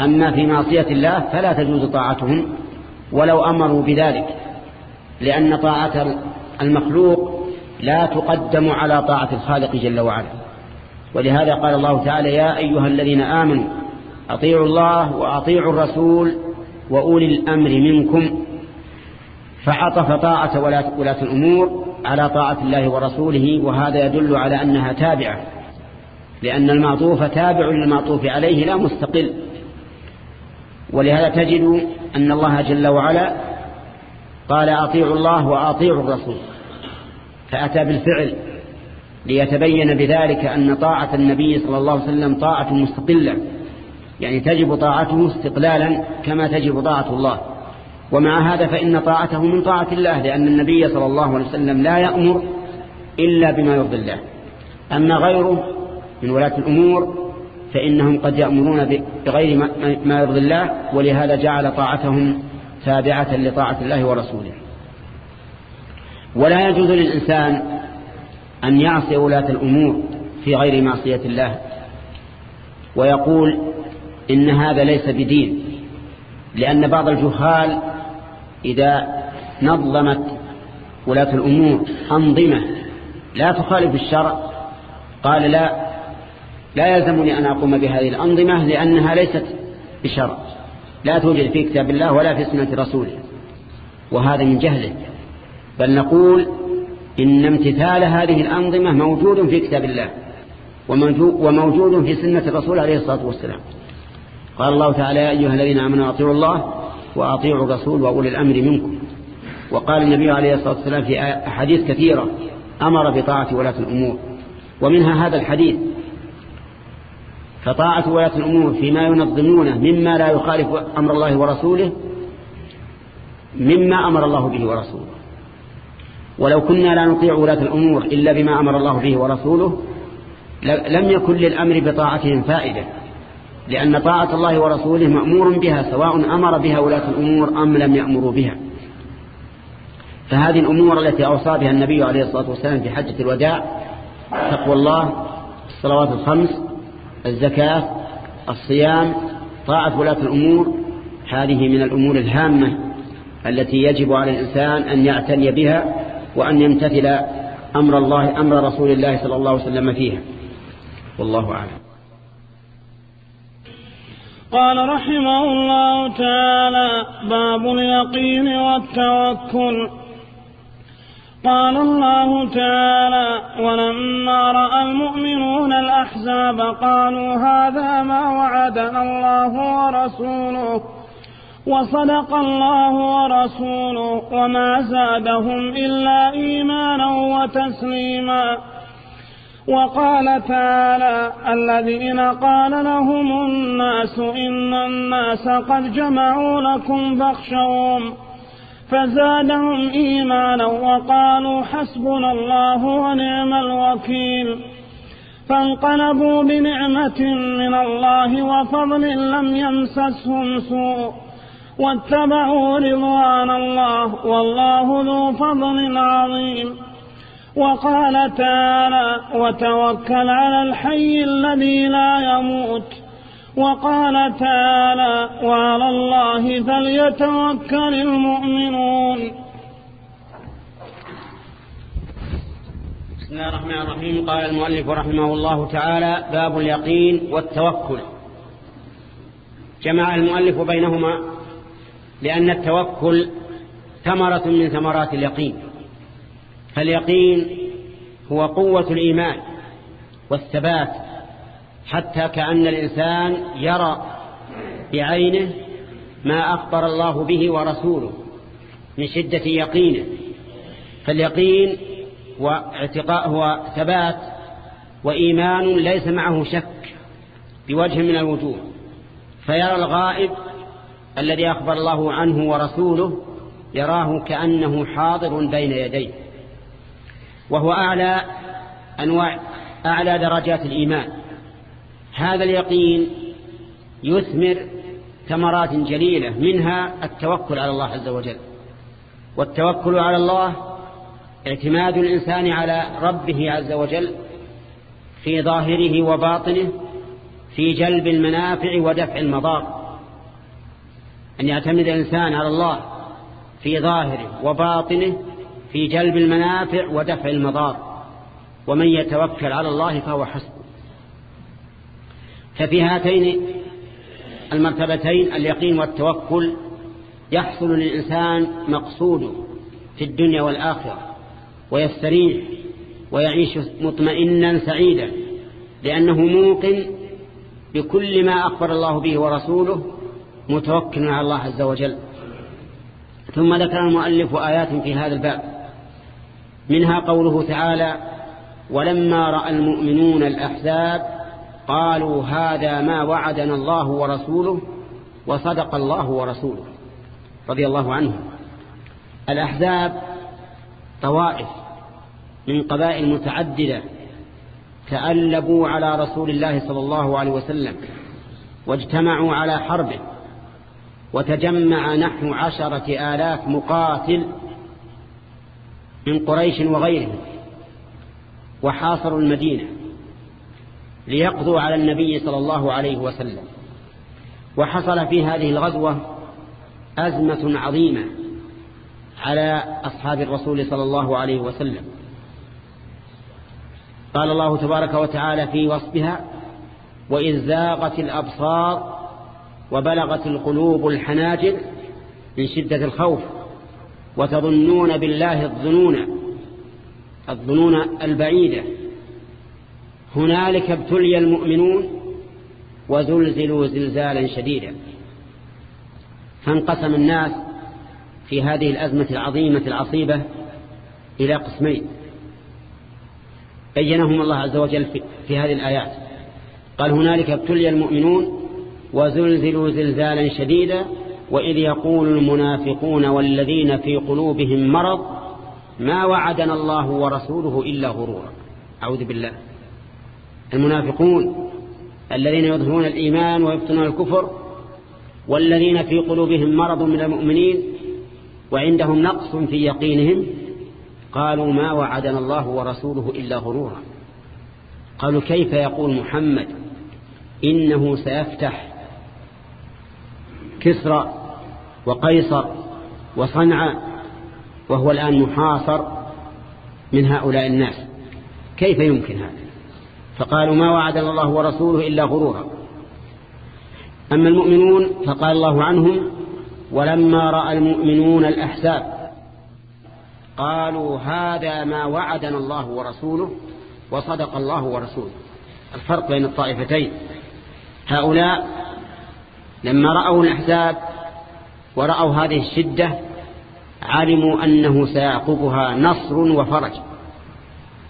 أما في معصية الله فلا تجوز طاعتهم ولو أمروا بذلك لأن طاعة المخلوق لا تقدم على طاعة الخالق جل وعلا. ولهذا قال الله تعالى يا أيها الذين آمنوا أطيعوا الله وأطيعوا الرسول وأولي الأمر منكم فعطف طاعة ولاة الأمور على طاعة الله ورسوله وهذا يدل على أنها تابعة لأن المعطوف تابع للمعطوف عليه لا مستقل. ولهذا تجد أن الله جل وعلا قال أطيعوا الله وأطيعوا الرسول فأتى بالفعل. ليتبين بذلك أن طاعة النبي صلى الله عليه وسلم طاعة مستقلة. يعني تجب طاعته استقلالا كما تجب طاعة الله. ومع هذا فإن طاعته من طاعة الله لأن النبي صلى الله عليه وسلم لا يأمر إلا بما يرضي الله. أما غيره من ولاة الأمور فإنهم قد يأمرون بغير ما يرضي الله ولهذا جعل طاعتهم تابعة لطاعة الله ورسوله. ولا يجوز للإنسان أن يعصي ولاة الأمور في غير معصية الله. ويقول إن هذا ليس بدين لأن بعض الجهال إذا نظمت ولاة الأمور أنظمة لا تخالف الشرع قال لا لا يلزمني أن أقوم بهذه الأنظمة لأنها ليست بشرع لا توجد في كتاب الله ولا في سنة رسوله وهذا من جهله. بل نقول إن امتثال هذه الأنظمة موجود في كتاب الله وموجود في سنة الرسول عليه الصلاة والسلام. قال الله تعالى يا أيها الذين آمنوا أطيعوا الله وأطيعوا الرسول وأولي الأمر منكم. وقال النبي عليه الصلاة والسلام في أحاديث كثيرة أمر بطاعة ولاة الأمور. ومنها هذا الحديث فطاعة ولاة الأمور فيما ينظمونه مما لا يخالف أمر الله ورسوله مما أمر الله به ورسوله. ولو كنا لا نطيع ولاة الأمور إلا بما أمر الله به ورسوله لم يكن للأمر بطاعتهم فائدة لأن طاعة الله ورسوله مأمور بها سواء أمر بها ولاة الأمور أم لم يأمروا بها. فهذه الأمور التي أوصى بها النبي عليه الصلاة والسلام في حجة الوداع تقوى الله الصلوات الخمس الزكاة الصيام طاعة ولاة الأمور هذه من الأمور الهامة التي يجب على الإنسان أن يعتني بها وأن يمتثل أمر الله أمر رسول الله صلى الله عليه وسلم فيها. والله أعلم. قال رحمه الله تعالى باب اليقين والتوكل. قال الله تعالى ولما رأى المؤمنون الأحزاب قالوا هذا ما وعدنا الله ورسوله. وصدق الله ورسوله وما زادهم إلا إيمانا وتسليما. وقال تعالى الذين قال لهم الناس إن الناس قد جمعوا لكم فاخشوهم فزادهم إيمانا وقالوا حسبنا الله ونعم الوكيل. فانقلبوا بنعمة من الله وفضل لم يمسسهم سوء. واتبعوا رضوان الله والله ذو فضل عظيم. وقال تعالى وتوكل على الحي الذي لا يموت وقال تعالى وعلى الله فليتوكل المؤمنون بسم الله الرحمن الرحيم. قال المؤلف رحمه الله تعالى باب اليقين والتوكل جمع المؤلف بينهما لأن التوكل ثمرة من ثمرات اليقين. فاليقين هو قوة الإيمان والثبات حتى كأن الإنسان يرى بعينه ما أخبر الله به ورسوله من شدة يقينه. فاليقين واعتقاء هو ثبات وإيمان ليس معه شك بوجه من الوجوه. فيرى الغائب الذي أخبر الله عنه ورسوله يراه كأنه حاضر بين يديه. وهو أعلى أنواع أعلى درجات الإيمان. هذا اليقين يثمر ثمرات جليلة منها التوكل على الله عز وجل. والتوكل على الله اعتماد الإنسان على ربه عز وجل في ظاهره وباطنه في جلب المنافع ودفع المضار. أن يعتمد الإنسان على الله في ظاهره وباطنه في جلب المنافع ودفع المضار. ومن يتوكل على الله فهو حسبه. ففي هاتين المرتبتين اليقين والتوكل يحصل للإنسان مقصوده في الدنيا والآخرة ويستريح ويعيش مطمئنا سعيدا لأنه موقن بكل ما أخبر الله به ورسوله متوكل على الله عز وجل. ثم ذكر المؤلف آيات في هذا الباب. منها قوله تعالى ولما رأى المؤمنون الأحزاب قالوا هذا ما وعدنا الله ورسوله وصدق الله ورسوله رضي الله عنهم. الأحزاب طوائف من قبائل متعددة تألبوا على رسول الله صلى الله عليه وسلم واجتمعوا على حربه. وتجمع نحو عشرة آلاف مقاتل من قريش وغيرهم وحاصروا المدينة ليقضوا على النبي صلى الله عليه وسلم. وحصل في هذه الغزوة أزمة عظيمة على أصحاب الرسول صلى الله عليه وسلم. قال الله تبارك وتعالى في وصفها وإذ زاغت الأبصار وبلغت القلوب الحناجر من شدة الخوف وتظنون بالله الظنون الظنون البعيدة. هنالك ابتلي المؤمنون وزلزلوا زلزالا شديدا. فانقسم الناس في هذه الأزمة العظيمة العصيبة إلى قسمين. بينهم الله عز وجل في هذه الآيات. قال هنالك ابتلي المؤمنون وزلزلوا زلزالا شديدا وإذ يقول المنافقون والذين في قلوبهم مرض ما وعدنا الله ورسوله إلا غرورا. أعوذ بالله. المنافقون الذين يظهرون الإيمان ويبطنون الكفر والذين في قلوبهم مرض من المؤمنين وعندهم نقص في يقينهم قالوا ما وعدنا الله ورسوله إلا غرورا. قالوا كيف يقول محمد؟ إنه سيفتح كسرى وقيصر وصنع وهو الآن محاصر من هؤلاء الناس. كيف يمكن هذا؟ فقالوا ما وعدنا الله ورسوله إلا غرورا. أما المؤمنون فقال الله عنهم ولما رأى المؤمنون الأحساب قالوا هذا ما وعدنا الله ورسوله وصدق الله ورسوله. الفرق بين الطائفتين. هؤلاء لما رأوا الأحزاب ورأوا هذه الشدة علموا أنه سيعقبها نصر وفرج.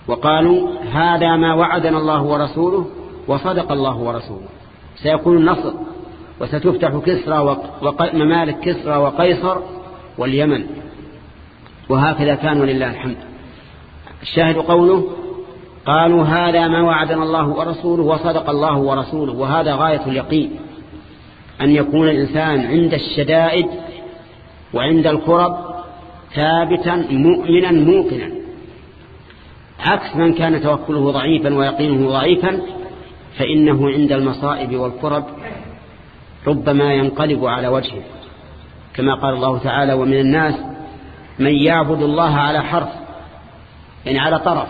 وقالوا هذا ما وعدنا الله ورسوله وصدق الله ورسوله. سيكون النصر وستفتح كسرى وممالك كسرى وقيصر واليمن. وهكذا كان ولله الحمد. الشاهد قوله قالوا هذا ما وعدنا الله ورسوله وصدق الله ورسوله. وهذا غاية اليقين. أن يكون الإنسان عند الشدائد وعند الكرب ثابتا مؤمنا موقنا. عكس من كان توكله ضعيفا ويقينه ضعيفا فإنه عند المصائب والكرب ربما ينقلب على وجهه. كما قال الله تعالى ومن الناس من يعبد الله على حرف يعني على طرف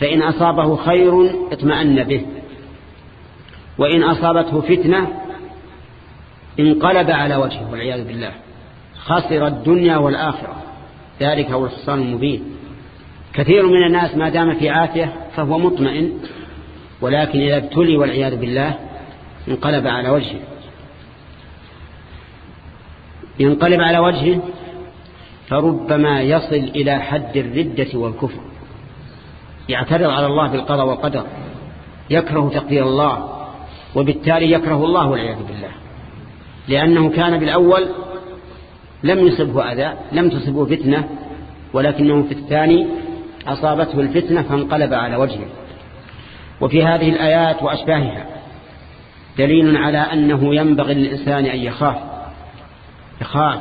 فإن أصابه خير اطمأن به وإن أصابته فتنة انقلب على وجهه والعياذ بالله. خسر الدنيا والآخرة. ذلك هو الخصان المبين. كثير من الناس ما دام في عافية فهو مطمئن ولكن إذا ابتلي والعياذ بالله انقلب على وجهه. ينقلب على وجهه فربما يصل إلى حد الردة والكفر. يعترض على الله بالقضاء والقدر. يكره تقدير الله وبالتالي يكره الله والعياذ بالله. لأنه كان بالأول لم يصبه أذى لم تصبه فتنة ولكنه في الثاني أصابته الفتنة فانقلب على وجهه. وفي هذه الآيات وأشباهها دليل على أنه ينبغي للإنسان أن يخاف يخاف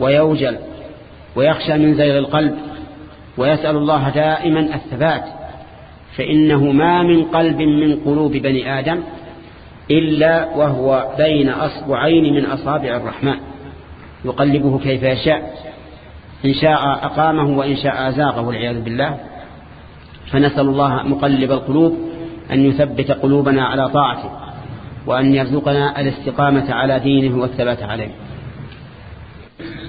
ويوجل ويخشى من زيغ القلب ويسأل الله دائما الثبات فإنه ما من قلب من قلوب بني آدم إلا وهو بين أصبعين من أصابع الرحمن. يقلبه كيف يشاء. إن شاء أقامه وإن شاء أزاغه والعياذ بالله. فنسأل الله مقلب القلوب أن يثبت قلوبنا على طاعته وأن يرزقنا الاستقامة على دينه والثبات عليه.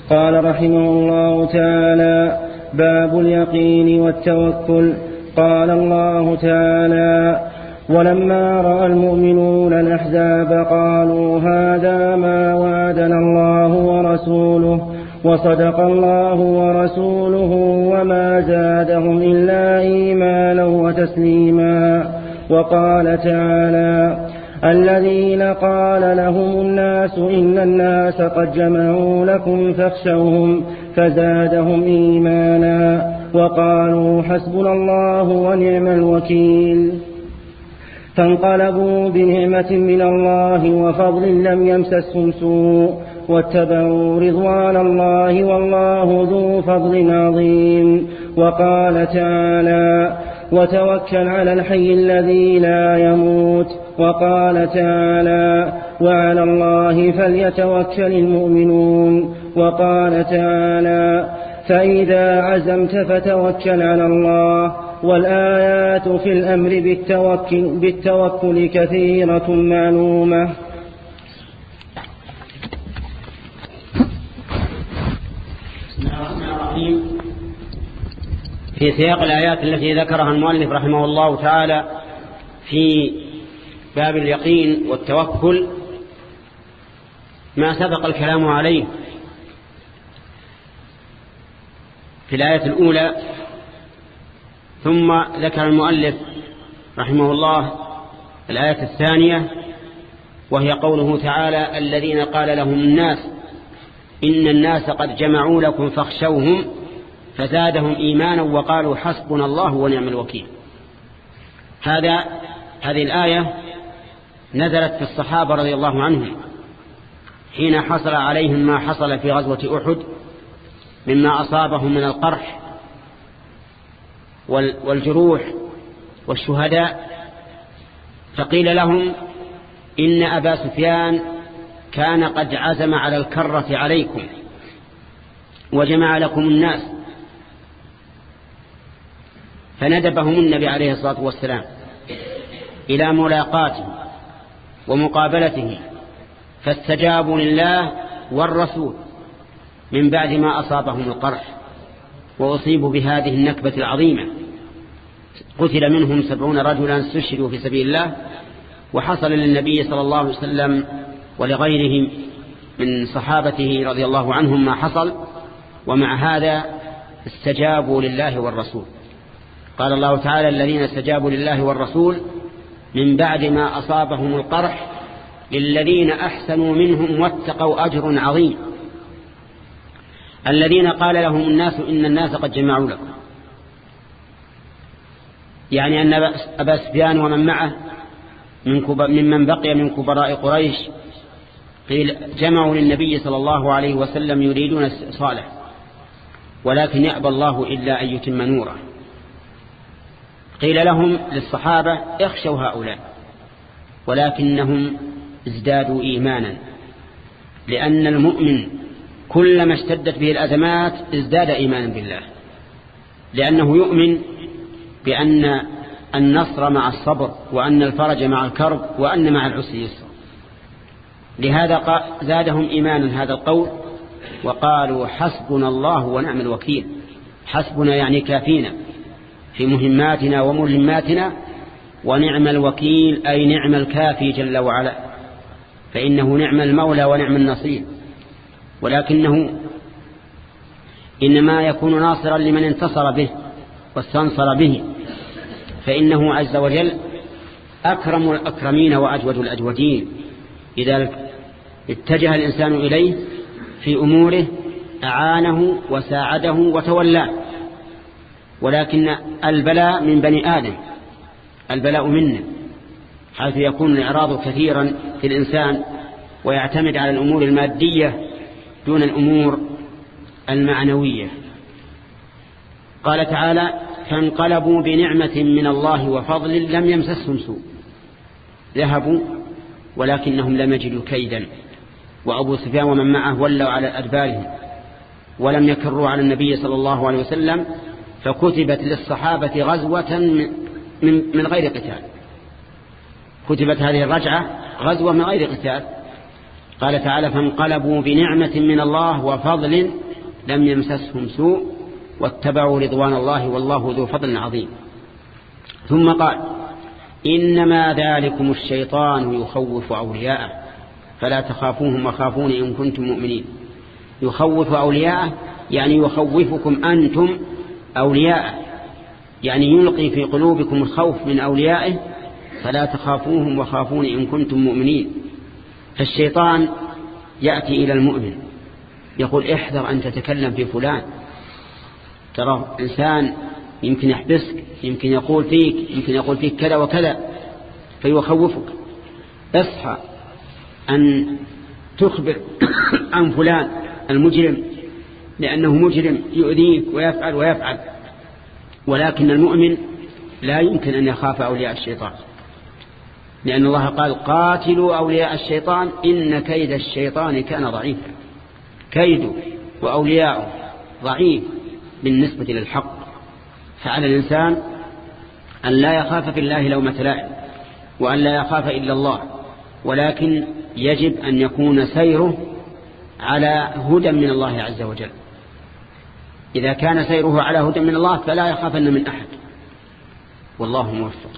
قال رحمه الله تعالى باب اليقين والتوكل. قال الله تعالى ولما رأى المؤمنون الأحزاب قالوا هذا ما وعدنا الله ورسوله وصدق الله ورسوله وما زادهم إلا إيمانا وتسليما. وقال تعالى الذين قال لهم الناس إن الناس قد جمعوا لكم فاخشوهم فزادهم إيمانا. وقالوا حسبنا الله ونعم الوكيل. فانقلبوا بنعمة من الله وفضل لم يمسسهم سوء واتبعوا رضوان الله والله ذو فضل عظيم. وقال تعالى وتوكل على الحي الذي لا يموت وقال تعالى وعلى الله فليتوكل المؤمنون وقال تعالى فإذا عزمت فتوكل على الله والآيات في الأمر بالتوكل, بالتوكل كثيرة معلومة. في سياق الآيات التي ذكرها المؤلف رحمه الله تعالى في باب اليقين والتوكل ما سبق الكلام عليه. في الآية الأولى ثم ذكر المؤلف رحمه الله الآية الثانية وهي قوله تعالى الذين قال لهم الناس إن الناس قد جمعوا لكم فاخشوهم فزادهم إيمانا وقالوا حسبنا الله ونعم الوكيل. هذا هذه الآية نزلت في الصحابة رضي الله عنهم حين حصل عليهم ما حصل في غزوة أحد مما أصابهم من القرح والجروح والشهداء فقيل لهم إن أبا سفيان كان قد عزم على الكرة عليكم وجمع لكم الناس فندبهم النبي عليه الصلاة والسلام إلى ملاقاته ومقابلته فاستجابوا لله والرسول من بعد ما أصابهم القرح. وأصيبوا بهذه النكبة العظيمة. قتل منهم سبعون رجلا استشهدوا في سبيل الله وحصل للنبي صلى الله عليه وسلم ولغيره من صحابته رضي الله عنهم ما حصل ومع هذا استجابوا لله والرسول. قال الله تعالى الذين استجابوا لله والرسول من بعد ما أصابهم القرح للذين أحسنوا منهم واتقوا أجر عظيم. الذين قال لهم الناس إن الناس قد جمعوا لكم. يعني أن أبا سفيان ومن معه من ممن بقي من كبراء قريش قيل جمعوا للنبي صلى الله عليه وسلم يريدون صالح ولكن يأبى الله إلا أن يتم نوره. قيل لهم للصحابة اخشوا هؤلاء ولكنهم ازدادوا إيمانا لأن المؤمن كلما اشتدت به الأزمات ازداد إيمانا بالله لأنه يؤمن بأن النصر مع الصبر وأن الفرج مع الكرب وأن مع العسر يسر. لهذا زادهم إيمانا هذا القول وقالوا حسبنا الله ونعم الوكيل. حسبنا يعني كافينا في مهماتنا ومهماتنا ونعم الوكيل أي نعم الكافي جل وعلا فإنه نعم المولى ونعم النصير. ولكنه إنما يكون ناصرا لمن انتصر به واستنصر به فإنه عز وجل أكرم الأكرمين وأجود الأجودين. إذا اتجه الإنسان إليه في أموره أعانه وساعده وتولاه. ولكن البلاء من بني آدم البلاء منا حيث يكون الإعراض كثيرا في الإنسان ويعتمد على الأمور المادية دون الأمور المعنوية. قال تعالى فانقلبوا بنعمة من الله وفضل لم يمسسهم سوء. ذهبوا ولكنهم لم يجدوا كيدا. وأبو سفيان ومن معه ولوا على أدبارهم. ولم يكروا على النبي صلى الله عليه وسلم فكتبت للصحابة غزوة من, من غير قتال. كتبت هذه الرجعة غزوة من غير قتال. قال تعالى فانقلبوا بنعمة من الله وفضل لم يمسسهم سوء واتبعوا رضوان الله والله ذو فضل عظيم. ثم قال إنما ذلكم الشيطان يخوف أولياءه. فلا تخافوهم وخافون إن كنتم مؤمنين. يخوف أولياءه يعني يخوفكم أنتم أولياءه. يعني يلقي في قلوبكم الخوف من أوليائه. فلا تخافوهم وخافون إن كنتم مؤمنين. فالشيطان يأتي إلى المؤمن يقول احذر أن تتكلم في فلان. ترى إنسان يمكن يحبسك يمكن يقول فيك يمكن يقول فيك كذا وكذا فيخوفك. اصحى أن تخبر عن فلان المجرم لأنه مجرم يؤذيك ويفعل ويفعل ولكن المؤمن لا يمكن أن يخاف أولياء الشيطان. لأن الله قال قاتلوا أولياء الشيطان إن كيد الشيطان كان ضعيفا. كيد وأولياء ضعيف بالنسبة للحق. فعلى الإنسان أن لا يخاف في الله لومة لائم وأن لا يخاف إلا الله ولكن يجب أن يكون سيره على هدى من الله عز وجل. إذا كان سيره على هدى من الله فلا يخافن من أحد. والله موفق.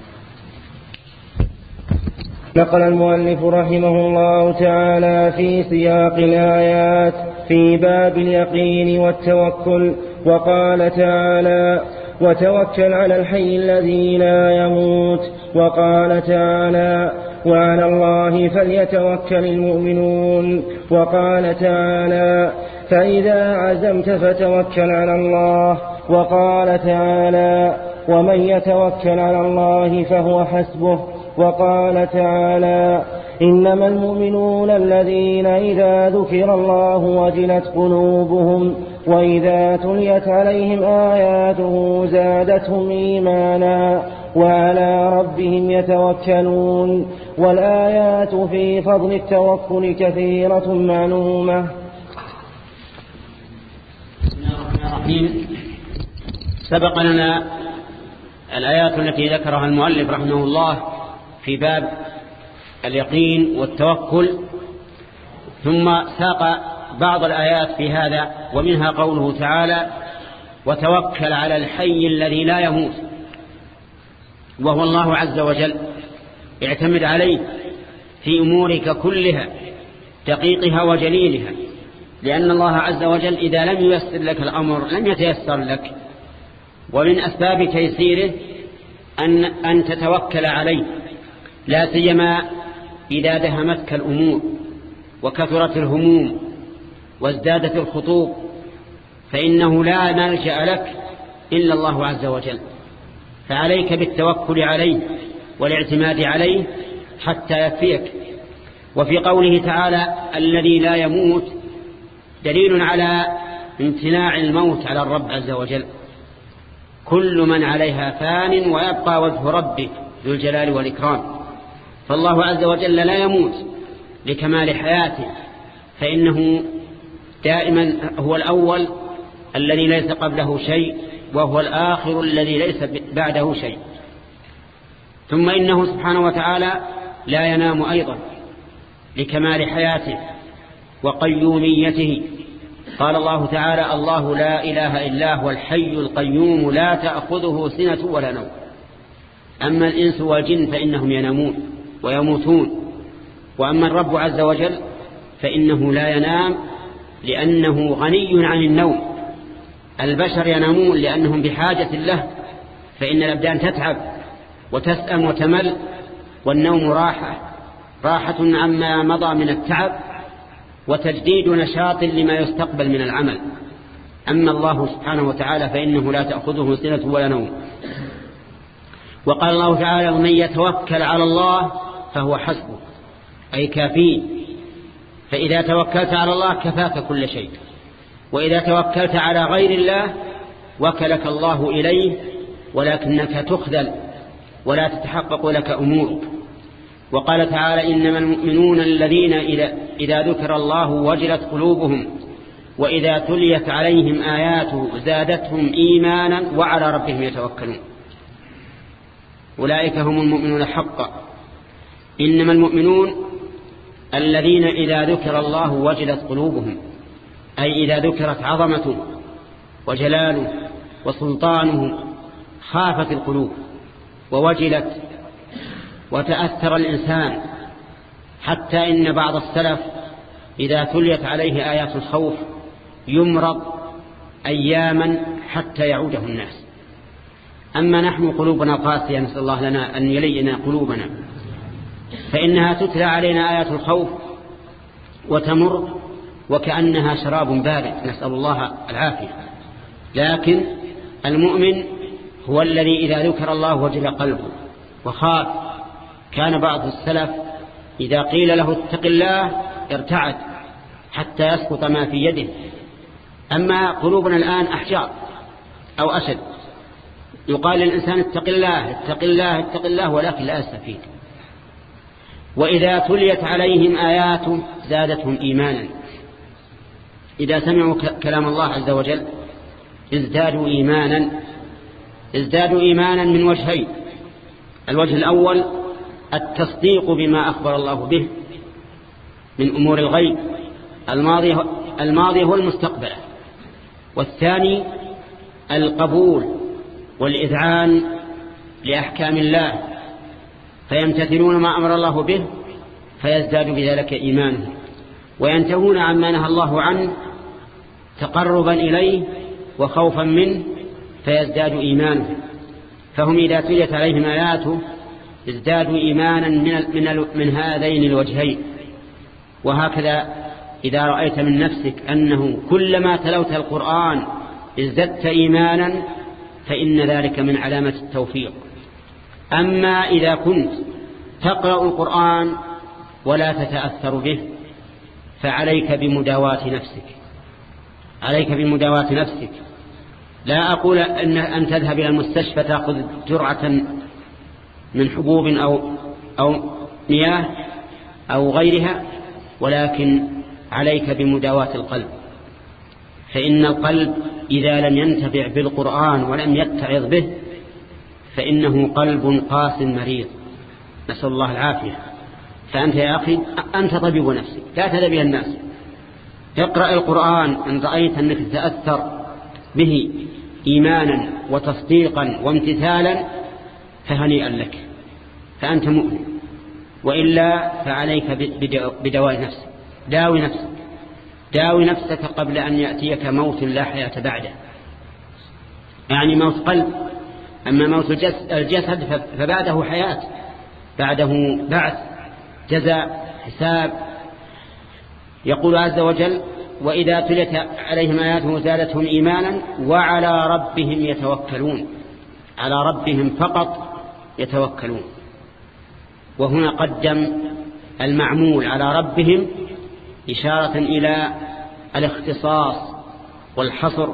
نقل المؤلف رحمه الله تعالى في سياق الآيات في باب اليقين والتوكل وقال تعالى وتوكل على الحي الذي لا يموت وقال تعالى وعلى الله فليتوكل المؤمنون وقال تعالى فإذا عزمت فتوكل على الله وقال تعالى ومن يتوكل على الله فهو حسبه وقال تعالى إنما المؤمنون الذين إذا ذكر الله وجلت قلوبهم وإذا تليت عليهم آياته زادتهم إيمانا وعلى ربهم يتوكلون والآيات في فضل التوكل كثيرة معلومة. سبق لنا الآيات التي ذكرها المؤلف رحمه الله في باب اليقين والتوكل ثم ساق بعض الآيات في هذا ومنها قوله تعالى وتوكل على الحي الذي لا يموت وهو الله عز وجل اعتمد عليه في أمورك كلها دقيقها وجليلها لأن الله عز وجل إذا لم ييسر لك الأمر لم يتيسر لك ومن أسباب تيسيره أن, أن تتوكل عليه. لا سيما إذا دهمتك الأمور وكثرت الهموم وازدادت الخطوب فإنه لا ملجأ لك إلا الله عز وجل. فعليك بالتوكل عليه والاعتماد عليه حتى يكفيك. وفي قوله تعالى الذي لا يموت دليل على امتناع الموت على الرب عز وجل. كل من عليها فان ويبقى وجه ربك ذو الجلال والإكرام. فالله عز وجل لا يموت لكمال حياته فإنه دائما هو الأول الذي ليس قبله شيء وهو الآخر الذي ليس بعده شيء. ثم إنه سبحانه وتعالى لا ينام أيضا لكمال حياته وقيوميته. قال الله تعالى الله لا إله إلا هو الحي القيوم لا تأخذه سنة ولا نوم. أما الإنس والجن فإنهم ينامون. ويموتون. وأما الرب عز وجل فإنه لا ينام لأنه غني عن النوم. البشر ينامون لأنهم بحاجة له فإن الأبدان تتعب وتسأم وتمل والنوم راحة. راحة عما مضى من التعب وتجديد نشاط لما يستقبل من العمل. أما الله سبحانه وتعالى فإنه لا تأخذه سنة ولا نوم. وقال الله تعالى ومن يتوكل على الله فهو حسبه أي كافيه فإذا توكلت على الله كفاك كل شيء. وإذا توكلت على غير الله وكلك الله إليه ولكنك تخذل ولا تتحقق لك أمورك. وقال تعالى إنما المؤمنون الذين إذا, إذا ذكر الله وجلت قلوبهم وإذا تليت عليهم آياته زادتهم إيمانا وعلى ربهم يتوكلون. أولئك هم المؤمنون حقا. إنما المؤمنون الذين إذا ذكر الله وجلت قلوبهم أي إذا ذكرت عظمته وجلاله وسلطانه خافت القلوب ووجلت وتأثر الإنسان حتى إن بعض السلف إذا تليت عليه آيات الخوف يمرض أياما حتى يعوده الناس. أما نحن قلوبنا قاسية نسأل الله لنا أن يلينا قلوبنا. فإنها تتلى علينا آيات الخوف وتمر وكأنها شراب بارد. نسأل الله العافية. لكن المؤمن هو الذي إذا ذكر الله وجل قلبه وخاف كان بعض السلف إذا قيل له اتق الله ارتعد حتى يسقط ما في يده. أما قلوبنا الآن أحجار أو أسد يقال للإنسان اتق الله اتق الله اتق الله ولكن لا يستفيد. وإذا تليت عليهم آيات زادتهم إيمانا. إذا سمعوا كلام الله عز وجل ازدادوا إيمانا ازدادوا إيمانا من وجهين. الوجه الأول التصديق بما أخبر الله به من أمور الغيب. الماضي الماضي هو المستقبل. والثاني القبول والإذعان لأحكام الله. فيمتثلون ما أمر الله به فيزداد بذلك إيمانه. وينتهون عما نهى الله عنه تقربا إليه وخوفا منه فيزداد إيمانه. فهم إذا تليت عليهم آياته ازدادوا إيمانا من, من, من هذين الوجهين. وهكذا إذا رأيت من نفسك أنه كلما تلوت القرآن ازددت إيمانا فإن ذلك من علامة التوفيق. أما إذا كنت تقرأ القرآن ولا تتأثر به فعليك بمداواة نفسك. عليك بمداواة نفسك. لا أقول أن, أن تذهب إلى المستشفى تأخذ جرعة من حبوب أو, أو مياه أو غيرها ولكن عليك بمداواة القلب. فإن القلب إذا لم ينتفع بالقرآن ولم يتعظ به فإنه قلب قاس مريض. نسأل الله العافية. فأنت يا أخي أنت طبيب نفسك لا تذهب الناس. اقرأ القرآن إن رأيت أنك تأثر به إيمانا وتصديقا وامتثالا فهنيئا لك. فأنت مؤمن. وإلا فعليك بدواء نفسك. داوي نفسك. داوي نفسك قبل أن يأتيك موت لا حياة بعده. يعني موت قلب. أما موت الجسد فبعده حياة بعده بعث جزاء حساب. يقول عز وجل وإذا تلت عليهم آياته زادتهم إيمانا وعلى ربهم يتوكلون. على ربهم فقط يتوكلون. وهنا قدم المعمول على ربهم إشارة إلى الاختصاص والحصر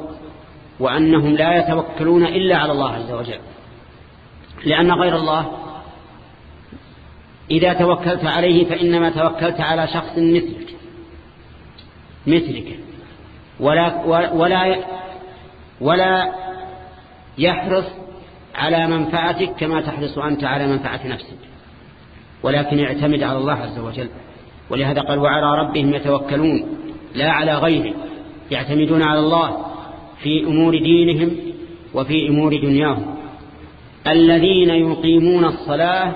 وأنهم لا يتوكلون إلا على الله عز وجل. لأن غير الله إذا توكلت عليه فإنما توكلت على شخص مثلك. مثلك. ولا, ولا, ولا يحرص على منفعتك كما تحرص أنت على منفعة نفسك. ولكن اعتمد على الله عز وجل. ولهذا قال وعلى ربهم يتوكلون. لا على غيره. يعتمدون على الله. في أمور دينهم وفي أمور دنياهم. الذين يقيمون الصلاة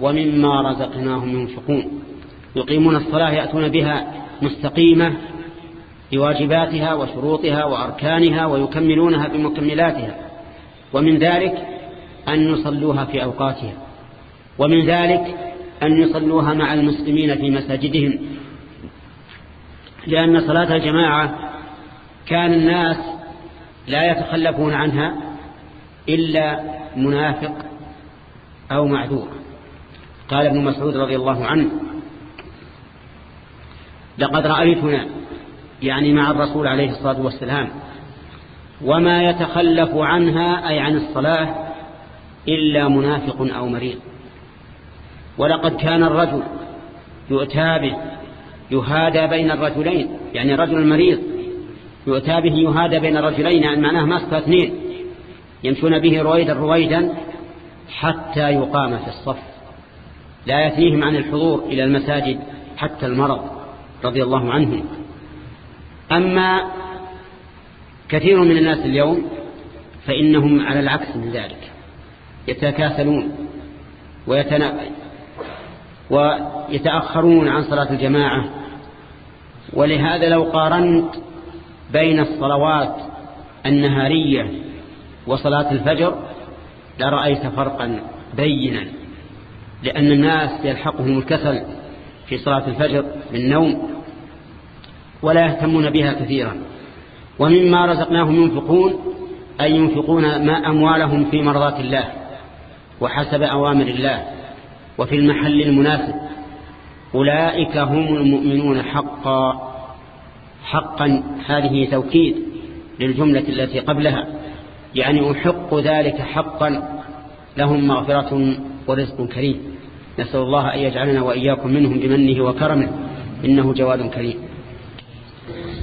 ومما رزقناهم ينفقون. يقيمون الصلاة يأتون بها مستقيمة بواجباتها وشروطها وأركانها ويكملونها بمكملاتها. ومن ذلك أن يصلوها في أوقاتها. ومن ذلك أن يصلوها مع المسلمين في مساجدهم. لأن صلاة الجماعة كان الناس لا يتخلفون عنها إلا منافق أو معذور. قال ابن مسعود رضي الله عنه لقد رأيتنا يعني مع الرسول عليه الصلاة والسلام وما يتخلف عنها أي عن الصلاة إلا منافق أو مريض. ولقد كان الرجل يؤتى به يهادى بين الرجلين يعني رجل المريض يؤتى به يهادى بين الرجلين يعني معناه مسكة اثنين. يمشون به رويدا رويدا حتى يقام في الصف. لا يثنيهم عن الحضور إلى المساجد حتى المرض رضي الله عنهم. أما كثير من الناس اليوم فإنهم على العكس من ذلك. يتكاسلون ويتأخرون عن صلاة الجماعة. ولهذا لو قارنت بين الصلوات النهارية وصلاة الفجر لرأيت فرقا بينا لأن الناس يلحقهم الكسل في صلاة الفجر بالنوم ولا يهتمون بها كثيرا. ومما رزقناهم ينفقون أي ينفقون ما أموالهم في مرضات الله وحسب أوامر الله وفي المحل المناسب. أولئك هم المؤمنون حقا. حقا هذه توكيد للجملة التي قبلها. يعني أحق ذلك حقا لهم مغفرة ورزق كريم. نسأل الله أن يجعلنا وإياكم منهم بمنه وكرمه إنه جواد كريم.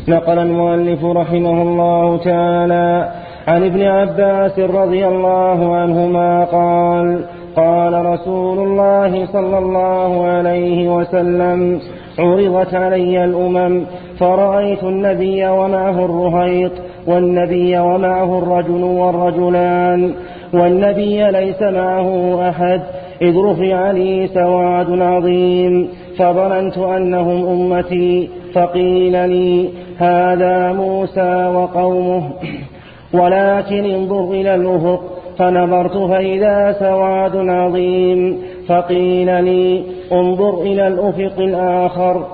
نقل المؤلف رحمه الله تعالى عن ابن عباس رضي الله عنهما قال قال رسول الله صلى الله عليه وسلم عرضت علي الأمم فرأيت النبي ومعه الرهيط والنبي ومعه الرجل والرجلان والنبي ليس معه أحد إذ رفع لي سواد عظيم فظننت أنهم أمتي فقيل لي هذا موسى وقومه. ولكن انظر إلى الأفق فنظرت فإذا سواد عظيم فقيل لي انظر إلى الأفق الآخر.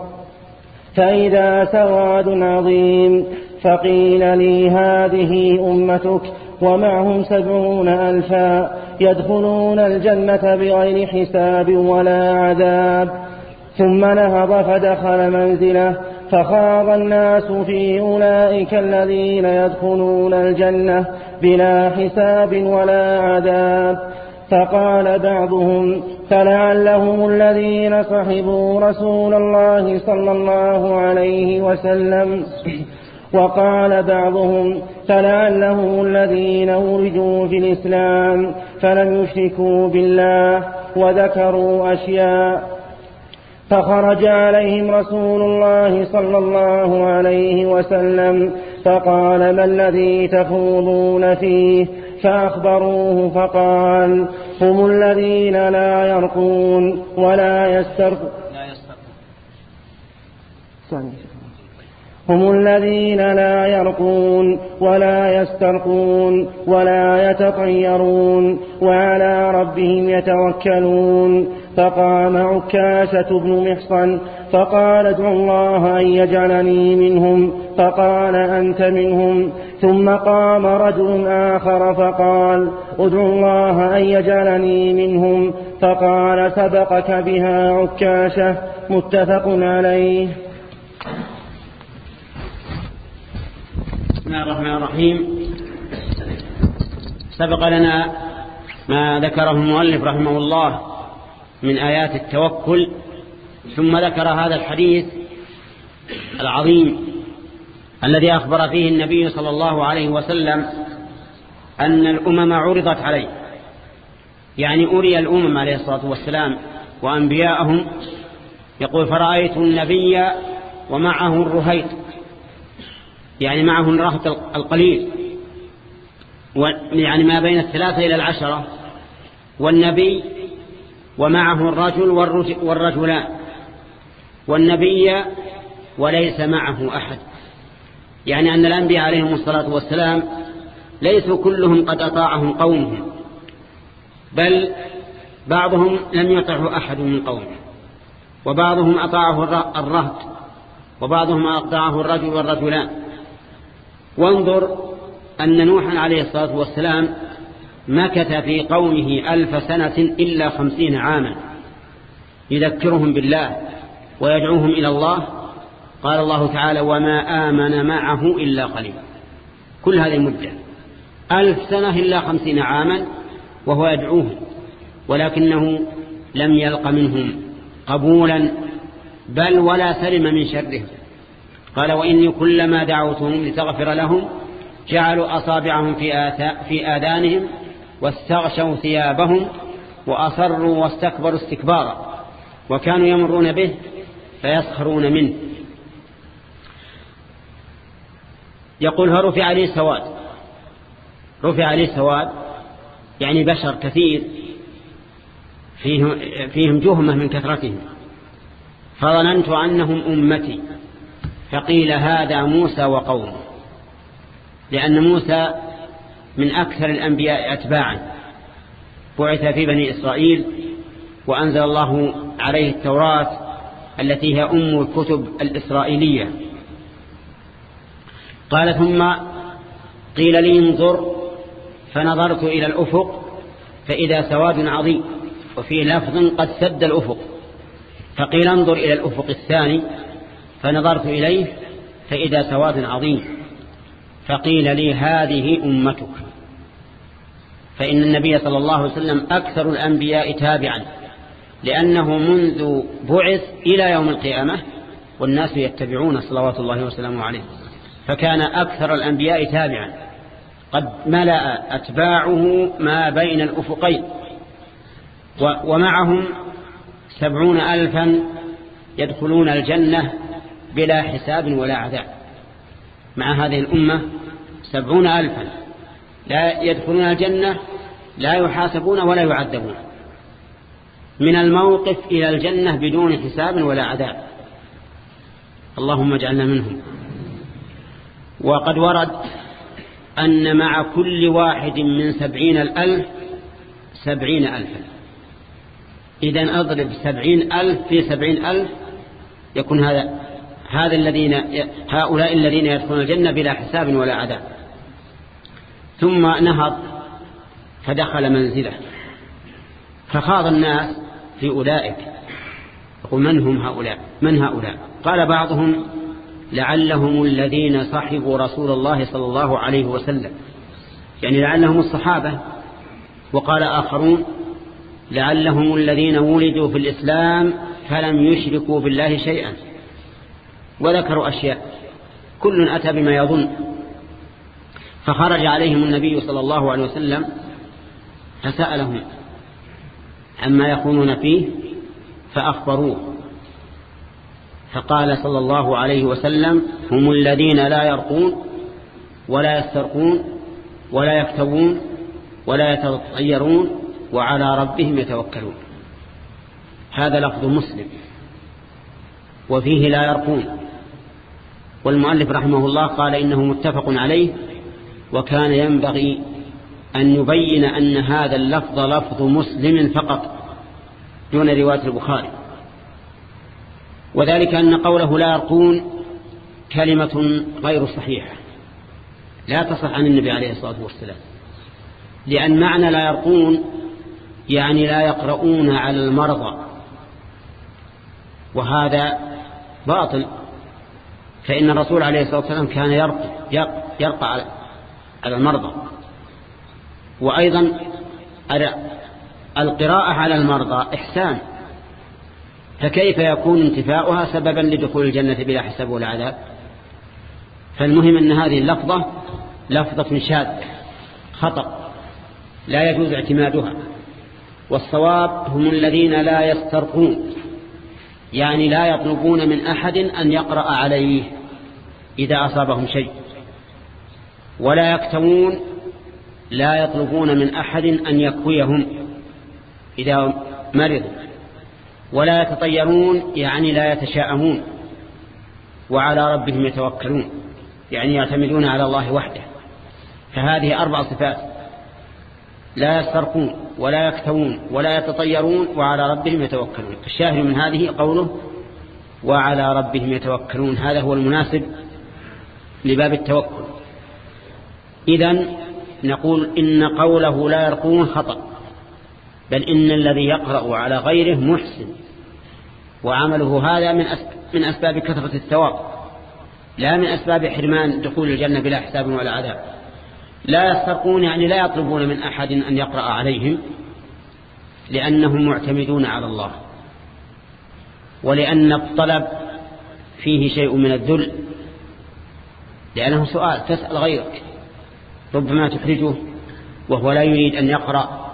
فإذا سواد عظيم فقيل لي هذه أمتك ومعهم سبعون ألفا يدخلون الجنة بغير حساب ولا عذاب. ثم نهض فدخل منزله فخاض الناس في أولئك الذين يدخلون الجنة بلا حساب ولا عذاب. فقال بعضهم فلعلهم الذين صحبوا رسول الله صلى الله عليه وسلم. وقال بعضهم فلعلهم الذين ولدوا في الإسلام فلم يشركوا بالله وذكروا أشياء. فخرج عليهم رسول الله صلى الله عليه وسلم فقال ما الذي تخوضون فيه؟ فأخبروه فقال هم الذين لا يرقون ولا يسترقون هم الذين لا يرقون ولا يسترقون ولا يتطيرون وعلى ربهم يتوكلون. فقام عكاشة بن محصن فقال ادعو الله أن يجعلني منهم. فقال أنت منهم. ثم قام رجل آخر فقال ادعو الله أن يجعلني منهم. فقال سبقك بها عكاشة. متفق عليه. بسم الله الرحمن الرحيم. سبق لنا ما ذكره المؤلف رحمه الله من آيات التوكل ثم ذكر هذا الحديث العظيم. الذي أخبر فيه النبي صلى الله عليه وسلم أن الأمم عرضت عليه. يعني أري الأمم عليه الصلاة والسلام وأنبياءهم يقول فرأيت النبي ومعه الرهيط. يعني معه الرهط القليل. يعني ما بين الثلاثة إلى العشرة. والنبي ومعه الرجل والرجلان. والنبي وليس معه أحد. يعني أن الأنبياء عليهم الصلاة والسلام ليسوا كلهم قد أطاعهم قومهم بل بعضهم لم يطعه أحد من قومه وبعضهم أطاعه الرهط وبعضهم أطاعه الرجل والرجلان. وانظر أن نوحا عليه الصلاة والسلام مكث في قومه ألف سنة إلا خمسين عاما يذكرهم بالله ويدعوهم إلى الله قال الله تعالى وما آمن معه إلا قليل. كل هذه المدة ألف سنة إلا خمسين عاما وهو يدعوهم ولكنه لم يلق منهم قبولا بل ولا سلم من شرهم قال وإني كلما دعوتهم لتغفر لهم جعلوا أصابعهم في, في آذانهم واستغشوا ثيابهم وأصروا واستكبروا استكبارا وكانوا يمرون به فيسخرون منه. يقول فرفع لي سواد رفع لي سواد يعني بشر كثير فيهم, فيهم جهمة من كثرتهم. فظننت أنهم أمتي فقيل هذا موسى وقومه لأن موسى من أكثر الأنبياء أتباعا. بعث في بني إسرائيل وأنزل الله عليه التوراة التي هي أم الكتب الإسرائيلية. قال ثم قيل لي انظر فنظرت إلى الأفق فإذا سواد عظيم وفي لفظ قد سد الأفق فقيل انظر إلى الأفق الثاني فنظرت إليه فإذا سواد عظيم فقيل لي هذه أمتك فإن النبي صلى الله عليه وسلم أكثر الأنبياء تابعا لأنه منذ بعث إلى يوم القيامة والناس يتبعون صلوات الله وسلامه عليه. فكان أكثر الأنبياء تابعا. قد ملأ أتباعه ما بين الأفقين. ومعهم سبعون ألفا يدخلون الجنة بلا حساب ولا عذاب. مع هذه الأمة سبعون ألفا لا يدخلون الجنة لا يحاسبون ولا يعذبون. من الموقف إلى الجنة بدون حساب ولا عذاب. اللهم اجعلنا منهم. وقد ورد أن مع كل واحد من سبعين الألف سبعين ألفا. إذا أضرب سبعين ألف في سبعين ألف يكون هذا هذا الذين هؤلاء الذين يدخلون الجنة بلا حساب ولا عذاب. ثم نهض فدخل منزله. فخاض الناس في أولئك. يقول من هم هؤلاء؟ من هؤلاء؟ قال بعضهم لعلهم الذين صحبوا رسول الله صلى الله عليه وسلم. يعني لعلهم الصحابة وقال آخرون لعلهم الذين ولدوا في الإسلام فلم يشركوا بالله شيئا. وذكروا أشياء. كل أتى بما يظن. فخرج عليهم النبي صلى الله عليه وسلم فسألهم عما يكونون فيه؟ فأخبروه. فقال صلى الله عليه وسلم هم الذين لا يرقون ولا يسترقون ولا يكتبون ولا يتطيرون وعلى ربهم يتوكلون. هذا لفظ مسلم. وفيه لا يرقون. والمؤلف رحمه الله قال إنه متفق عليه وكان ينبغي أن يبين أن هذا اللفظ لفظ مسلم فقط دون رواية البخاري. وذلك أن قوله لا يرقون كلمة غير صحيحة. لا تصح عن النبي عليه الصلاة والسلام. لأن معنى لا يرقون يعني لا يقرؤون على المرضى وهذا باطل. فإن الرسول عليه الصلاة والسلام كان يرقى, يرقى على المرضى. وأيضا القراءة على المرضى إحسان. فكيف يكون انتفاؤها سببا لدخول الجنة بلا حساب ولا عذاب؟ فالمهم أن هذه اللفظة لفظة شاذة خطأ لا يجوز اعتمادها. والصواب هم الذين لا يسترقون يعني لا يطلبون من أحد أن يقرأ عليه إذا أصابهم شيء. ولا يكتمون لا يطلبون من أحد أن يكويهم إذا مرضوا. ولا يتطيرون يعني لا يتشاءمون وعلى ربهم يتوكلون يعني يعتمدون على الله وحده. فهذه أربع صفات. لا يسترقون ولا يكتوون ولا يتطيرون وعلى ربهم يتوكلون. الشاهد من هذه قوله وعلى ربهم يتوكلون. هذا هو المناسب لباب التوكل. إذن نقول إن قوله لا يرقون خطأ بل إن الذي يقرأ على غيره محسن. وعمله هذا من من أسباب كثرة الثواب لا من أسباب حرمان دخول الجنة بلا حساب ولا عذاب. لا يسترقون يعني لا يطلبون من أحد أن يقرأ عليهم لأنهم معتمدون على الله. ولأن الطلب فيه شيء من الذل لأنه سؤال تسأل غيرك ربما تحرجه وهو لا يريد أن يقرأ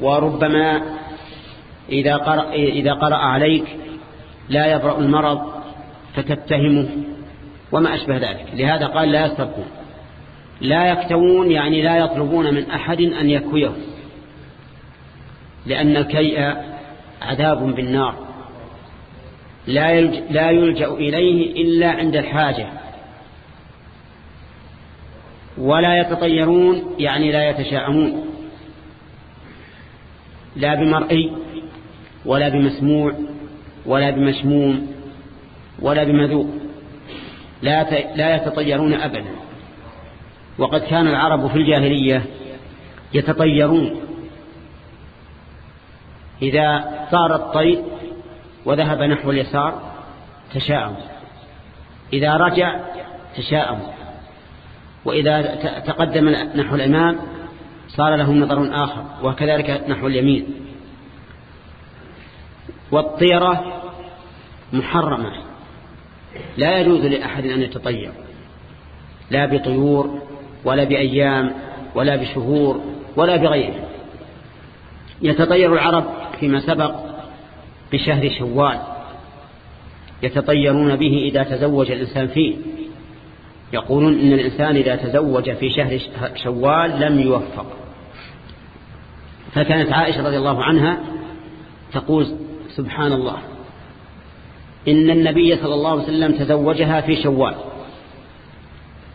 وربما إذا قرأ, إذا قرأ عليك لا يبرأ المرض فتتهمه وما أشبه ذلك. لهذا قال لا يسترقون. لا يكتوون يعني لا يطلبون من أحد أن يكويه. لأن الكيء عذاب بالنار. لا لا يلجأ إليه إلا عند الحاجة. ولا يتطيرون يعني لا يتشاءمون. لا بمرئي ولا بمسموع ولا بمشموم ولا بمذوق. لا لا يتطيرون أبدا. وقد كان العرب في الجاهلية يتطيرون. إذا صار الطير وذهب نحو اليسار تشاءم. إذا رجع تشاءم. وإذا تقدم نحو الأمام صار له نظر آخر وكذلك نحو اليمين. والطيرة محرمة. لا يجوز لأحد أن يتطير. لا بطيور ولا بأيام ولا بشهور ولا بغيره. يتطير العرب فيما سبق بشهر شوال. يتطيرون به إذا تزوج الإنسان فيه. يقولون إن الإنسان إذا تزوج في شهر شوال لم يوفق. فكانت عائشة رضي الله عنها تقول سبحان الله إن النبي صلى الله عليه وسلم تزوجها في شوال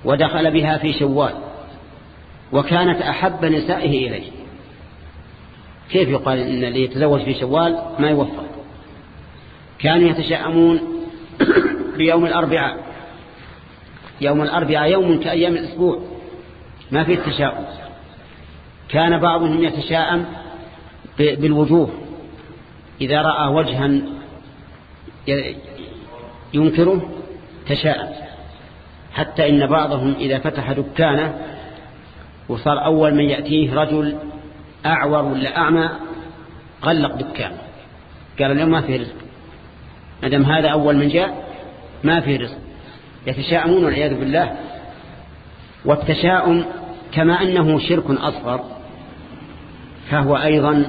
ودخل بها في شوال وكانت أحب نسائه إليه. كيف يقال إن اللي يتزوج في شوال ما يوفق كانوا يتشاءمون <coughs> بيوم الأربعاء. يوم الأربعاء يوم كأيام الأسبوع. ما في التشاؤم كان بعضهم يتشاءم بالوجوه. إذا رأى وجها ينكره تشاءم حتى إن بعضهم إذا فتح دكانه وصار أول من يأتيه رجل أعور ولا أعمى غلق دكانه. قال اليوم ما في رزق. مدام هذا أول من جاء ما في رزق. يتشاءمون والعياذ بالله. والتشاؤم كما أنه شرك أصغر فهو أيضا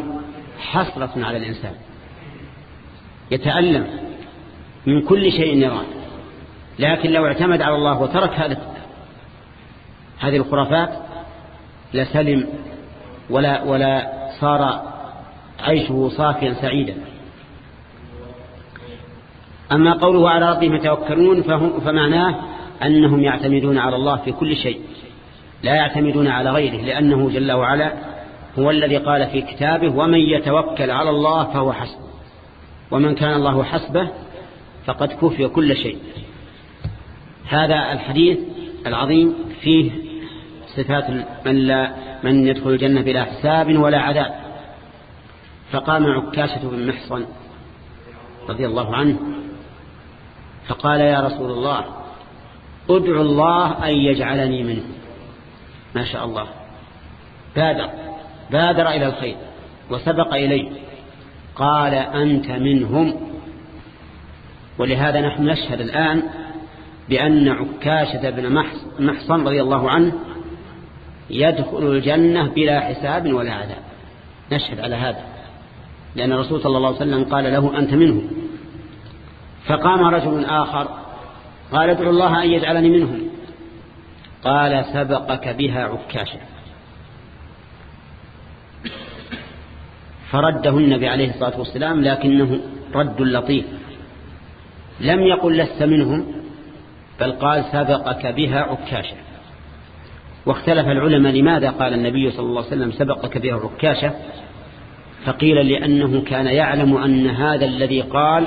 حسرة على الإنسان. يتألم من كل شيء يراه. لكن لو اعتمد على الله وترك هذه هذه الخرافات لسلم ولا ولا صار عيشه صافيا سعيدا. أما قوله على ربهم يتوكلون فمعناه أنهم يعتمدون على الله في كل شيء. لا يعتمدون على غيره لأنه جل وعلا هو الذي قال في كتابه ومن يتوكل على الله فهو حسب ومن كان الله حسبه فقد كفي كل شيء. هذا الحديث العظيم فيه صفات من, لا من يدخل الجنة بلا حساب ولا عذاب. فقام عكاشة بن محصن رضي الله عنه فقال يا رسول الله ادعو الله أن يجعلني منه. ما شاء الله. بادر. بادر إلى الخير. وسبق إليه. قال أنت منهم. ولهذا نحن نشهد الآن بأن عكاشة بن محصن رضي الله عنه يدخل الجنة بلا حساب ولا عذاب. نشهد على هذا. لأن الرسول صلى الله عليه وسلم قال له أنت منهم. فقام رجل آخر قال ادعو الله أن يجعلني منهم. قال سبقك بها عكاشة. فرده النبي عليه الصلاة والسلام لكنه رد لطيف. لم يقل لست منهم بل قال سبقك بها عكاشة. واختلف العلماء لماذا قال النبي صلى الله عليه وسلم سبقك بها عكاشة؟ فقيل لأنه كان يعلم أن هذا الذي قال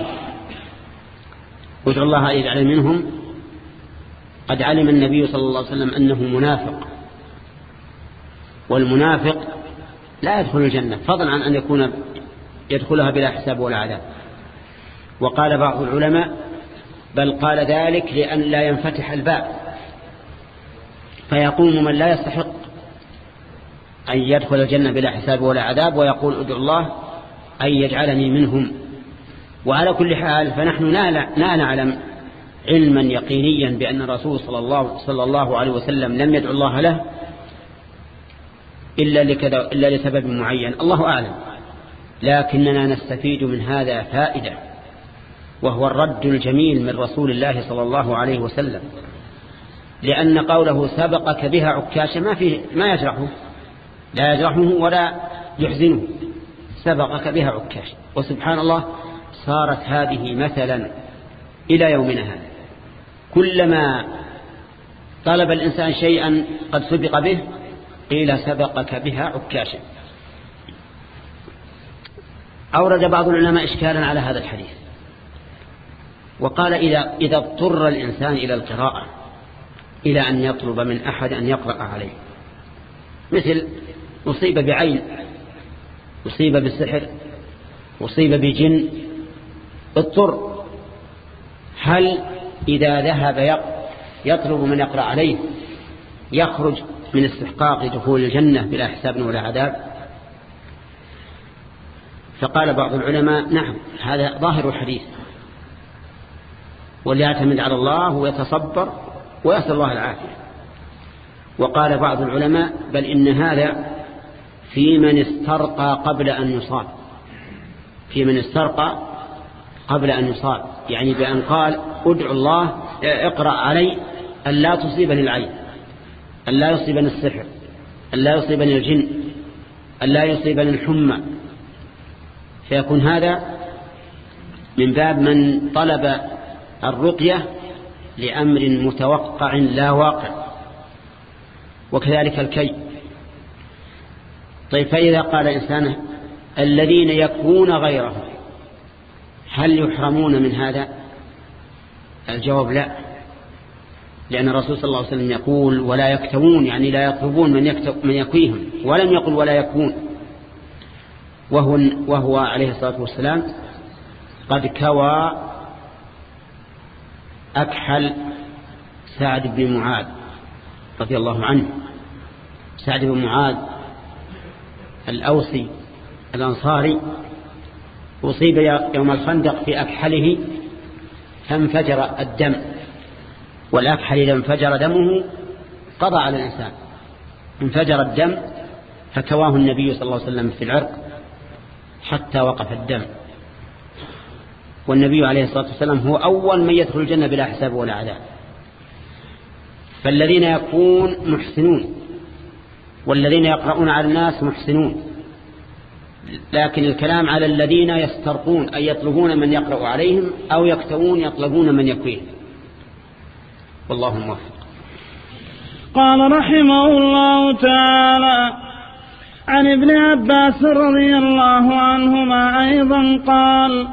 ادعو الله أن يجعل منهم قد علم النبي صلى الله عليه وسلم أنه منافق. والمنافق لا يدخل الجنة فضلا عن أن يكون يدخلها بلا حساب ولا عذاب. وقال بعض العلماء بل قال ذلك لأن لا ينفتح الباب. فيقوم من لا يستحق أن يدخل الجنة بلا حساب ولا عذاب ويقول ادعو الله أن يجعلني منهم. وعلى كل حال فنحن لا نعلم علما يقينيا بأن الرسول صلى الله, صلى الله عليه وسلم لم يدعو الله له إلا, لكذا إلا لسبب معين. الله أعلم. لكننا نستفيد من هذا فائدة وهو الرد الجميل من رسول الله صلى الله عليه وسلم. لأن قوله سبقك بها عكاشة ما, فيه ما يجرحه. لا يجرحه ولا يحزنه. سبقك بها عكاشة وسبحان الله صارت هذه مثلا إلى يومنا هذا. كلما طلب الإنسان شيئا قد سبق به قيل سبقك بها عكاشا أورد بعض العلماء إشكالا على هذا الحديث. وقال إذا, إذا اضطر الإنسان إلى القراءة إلى أن يطلب من أحد أن يقرأ عليه. مثل أصيب بعين أصيب بالسحر أصيب بجن اضطر. هل إذا ذهب يطلب من يقرأ عليه يخرج من استحقاق دخول الجنة بلا حساب ولا عذاب؟ فقال بعض العلماء نعم هذا ظاهر الحديث. وليعتمد على الله ويتصبر ويسأل الله العافية. وقال بعض العلماء بل إن هذا في من استرقى قبل أن يصاب. في من استرقى قبل أن يصاب. يعني بأن قال ادعو الله اقرأ علي أن لا تصيبني العين أن لا يصيبني السحر أن لا يصيبني الجن أن لا يصيبني الحمى. فيكون هذا من باب من طلب الرقية لأمر متوقع لا واقع وكذلك الكي طيب فإذا قال إنسان الذين يكون غيره هل يحرمون من هذا؟ الجواب لا. لأن الرسول صلى الله عليه وسلم يقول ولا يكتوون يعني لا يطلبون من, يكتو من يكويهم ولم يقل ولا يكون وهو, وهو عليه الصلاة والسلام قد كوى أكحل سعد بن معاذ رضي الله عنه. سعد بن معاذ الأوسي الأنصاري أصيب يوم الخندق في أكحله فانفجر الدم. والأكحل إذا انفجر دمه قضى على الإنسان. انفجر الدم فكواه النبي صلى الله عليه وسلم في العرق حتى وقف الدم. والنبي عليه الصلاة والسلام هو أول من يدخل الجنة بلا حساب ولا عذاب. فالذين يكون محسنون والذين يقرؤون على الناس محسنون. لكن الكلام على الذين يسترقون أي يطلبون من يقرأ عليهم أو يكتبون يطلبون من يكوين والله موفق. قال رحمه الله تعالى عن ابن عباس رضي الله عنهما أيضا قال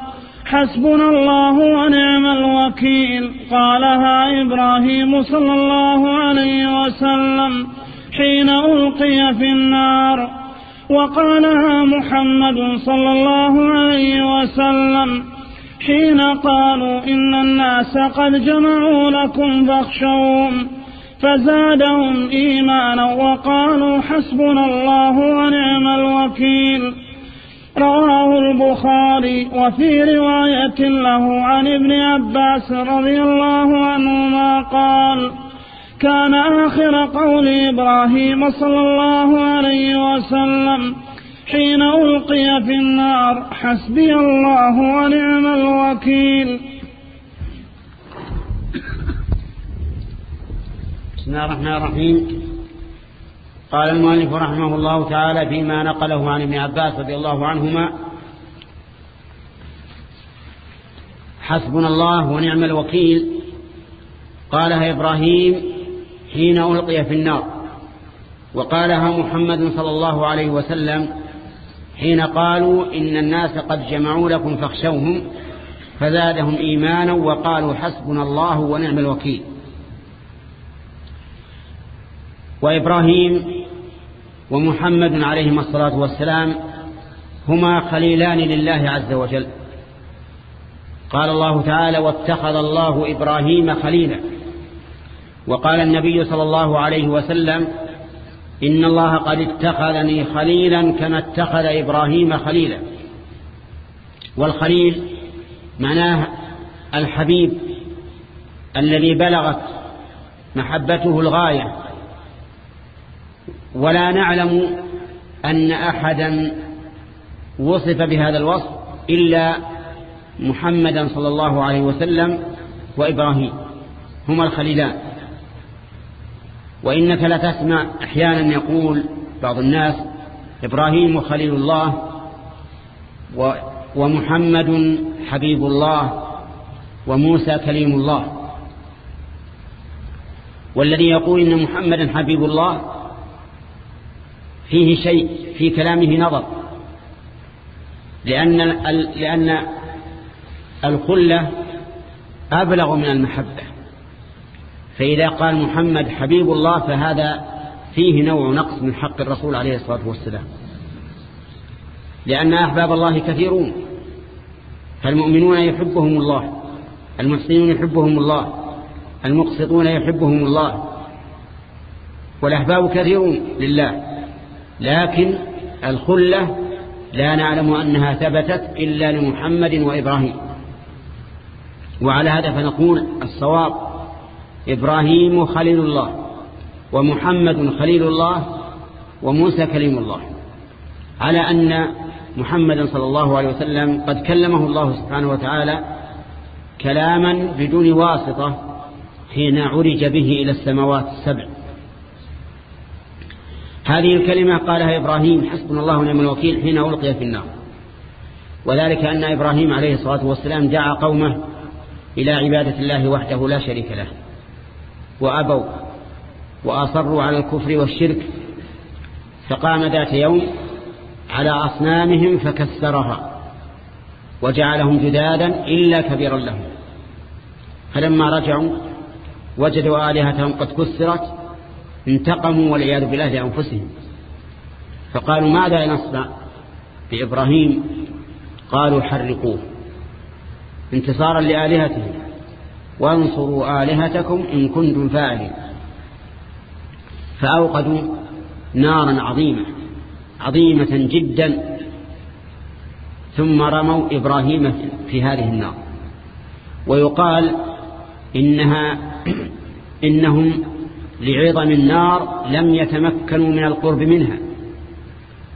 حسبنا الله ونعم الوكيل. قالها إبراهيم صلى الله عليه وسلم حين ألقي في النار. وقالها محمد صلى الله عليه وسلم حين قالوا إن الناس قد جمعوا لكم فاخشوهم فزادهم إيمانا وقالوا حسبنا الله ونعم الوكيل. رواه البخاري وفي رواية له عن ابن عباس رضي الله عنهما قال كان آخر قول إبراهيم صلى الله عليه وسلم حين ألقي في النار حسبي الله ونعم الوكيل. بسم الله الرحمن الرحيم. قال المؤلف رحمه الله تعالى فيما نقله عن ابن عباس رضي الله عنهما حسبنا الله ونعم الوكيل. قالها إبراهيم حين ألقي في النار. وقالها محمد صلى الله عليه وسلم حين قالوا إن الناس قد جمعوا لكم فاخشوهم فزادهم إيمانا وقالوا حسبنا الله ونعم الوكيل. وإبراهيم ومحمد عليهما الصلاة والسلام هما خليلان لله عز وجل. قال الله تعالى واتخذ الله إبراهيم خليلا. وقال النبي صلى الله عليه وسلم إن الله قد اتخذني خليلا كما اتخذ إبراهيم خليلا. والخليل معناه الحبيب الذي بلغت محبته الغاية. ولا نعلم أن أحدا وصف بهذا الوصف إلا محمدا صلى الله عليه وسلم وإبراهيم. هما الخليلان. وإنك لتسمع أحيانا يقول بعض الناس إبراهيم خليل الله ومحمد حبيب الله وموسى كليم الله. والذي يقول إن محمدا حبيب الله فيه شيء في كلامه نظر. لأن, لأن الخلة أبلغ من المحبة. فإذا قال محمد حبيب الله فهذا فيه نوع نقص من حق الرسول عليه الصلاة والسلام. لأن أحباب الله كثيرون. فالمؤمنون يحبهم الله المحسنون يحبهم الله المقسطون يحبهم الله. والأحباب كثيرون لله. لكن الخلة لا نعلم أنها ثبتت إلا لمحمد وإبراهيم. وعلى هذا فنقول الصواب إبراهيم خليل الله ومحمد خليل الله وموسى كليم الله. على أن محمدا صلى الله عليه وسلم قد كلمه الله سبحانه وتعالى كلاما بدون واسطة حين عرج به إلى السماوات السبع. هذه الكلمة قالها إبراهيم حسبنا الله ونعم الوكيل حين ألقي في النار. وذلك أن إبراهيم عليه الصلاة والسلام دعا قومه إلى عبادة الله وحده لا شريك له. وأبوا وأصروا على الكفر والشرك فقام ذات يوم على أصنامهم فكسرها وجعلهم جدادا إلا كبيرا لهم. فلما رجعوا وجدوا آلهتهم قد كسرت انتقموا والعياذ بالله لأنفسهم. فقالوا ماذا نصنع؟ بإبراهيم قالوا حرقوه. انتصارا لآلهتهم. وانصروا آلهتكم إن كنتم فاعلين. فأوقدوا نارا عظيمة عظيمة جدا. ثم رموا إبراهيم في هذه النار. ويقال إنها <clears throat> إنهم لعظم النار لم يتمكنوا من القرب منها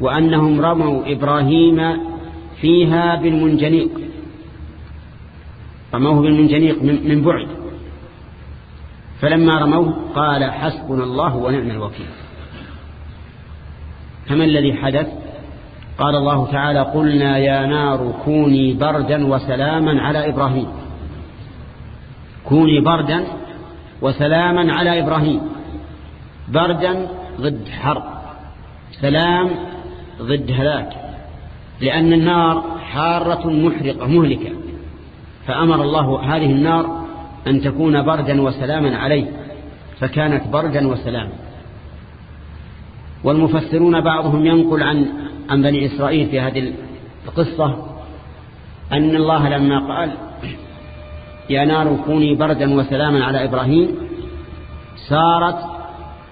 وأنهم رموا إبراهيم فيها بالمنجنيق. رموه بالمنجنيق من بعد. فلما رموه قال حسبنا الله ونعم الوكيل. فما الذي حدث؟ قال الله تعالى قلنا يا نار كوني بردا وسلاما على إبراهيم. كوني بردا وسلاما على إبراهيم. بردا ضد حرب سلام ضد هلاك لأن النار حارة محرقة مهلكة. فأمر الله هذه النار أن تكون بردا وسلاما عليه فكانت بردا وسلاما. والمفسرون بعضهم ينقل عن عن بني إسرائيل في هذه القصة أن الله لما قال يا نار كوني بردا وسلاما على إبراهيم صارت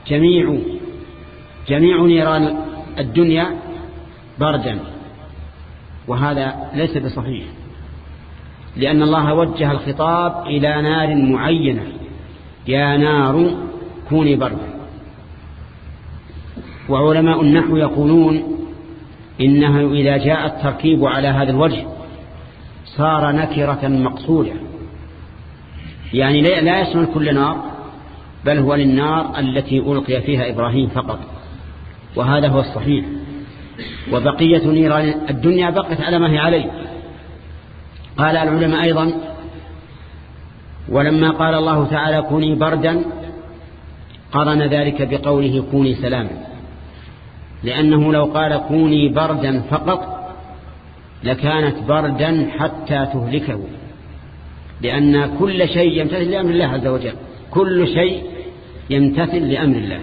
جميع جميع نيران الدنيا بردا. وهذا ليس بصحيح. لأن الله وجه الخطاب إلى نار معينة. يا نار كوني بردا. وعلماء النحو يقولون إنه إذا جاء التركيب على هذا الوجه صار نكرة مقصودة. يعني لا يشمل كل نار بل هو للنار التي ألقي فيها إبراهيم فقط. وهذا هو الصحيح. وبقية نيران الدنيا بقت على ما هي عليه. قال العلماء أيضا ولما قال الله تعالى كوني بردا قرن ذلك بقوله كوني سلاما. لأنه لو قال كوني بردا فقط لكانت بردا حتى تهلكه. لأن كل شيء يمتثل لأمر الله عز وجل. كل شيء يمتثل لأمر الله.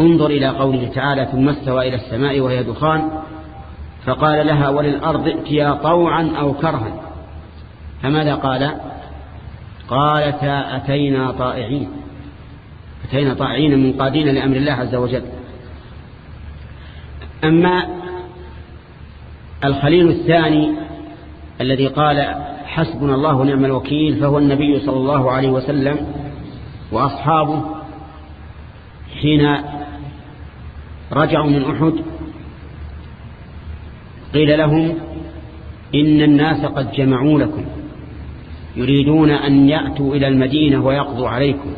انظر إلى قوله تعالى ثم استوى إلى السماء وهي دخان فقال لها وللأرض ائتيا طوعا أو كرها. فماذا قال؟ قالتا أتينا طائعين. أتينا طائعين منقادين لأمر الله عز وجل. أما الخليل الثاني الذي قال حسبنا الله ونعم الوكيل فهو النبي صلى الله عليه وسلم وأصحابه حين رجعوا من أحد قيل لهم إن الناس قد جمعوا لكم يريدون أن يأتوا إلى المدينة ويقضوا عليكم.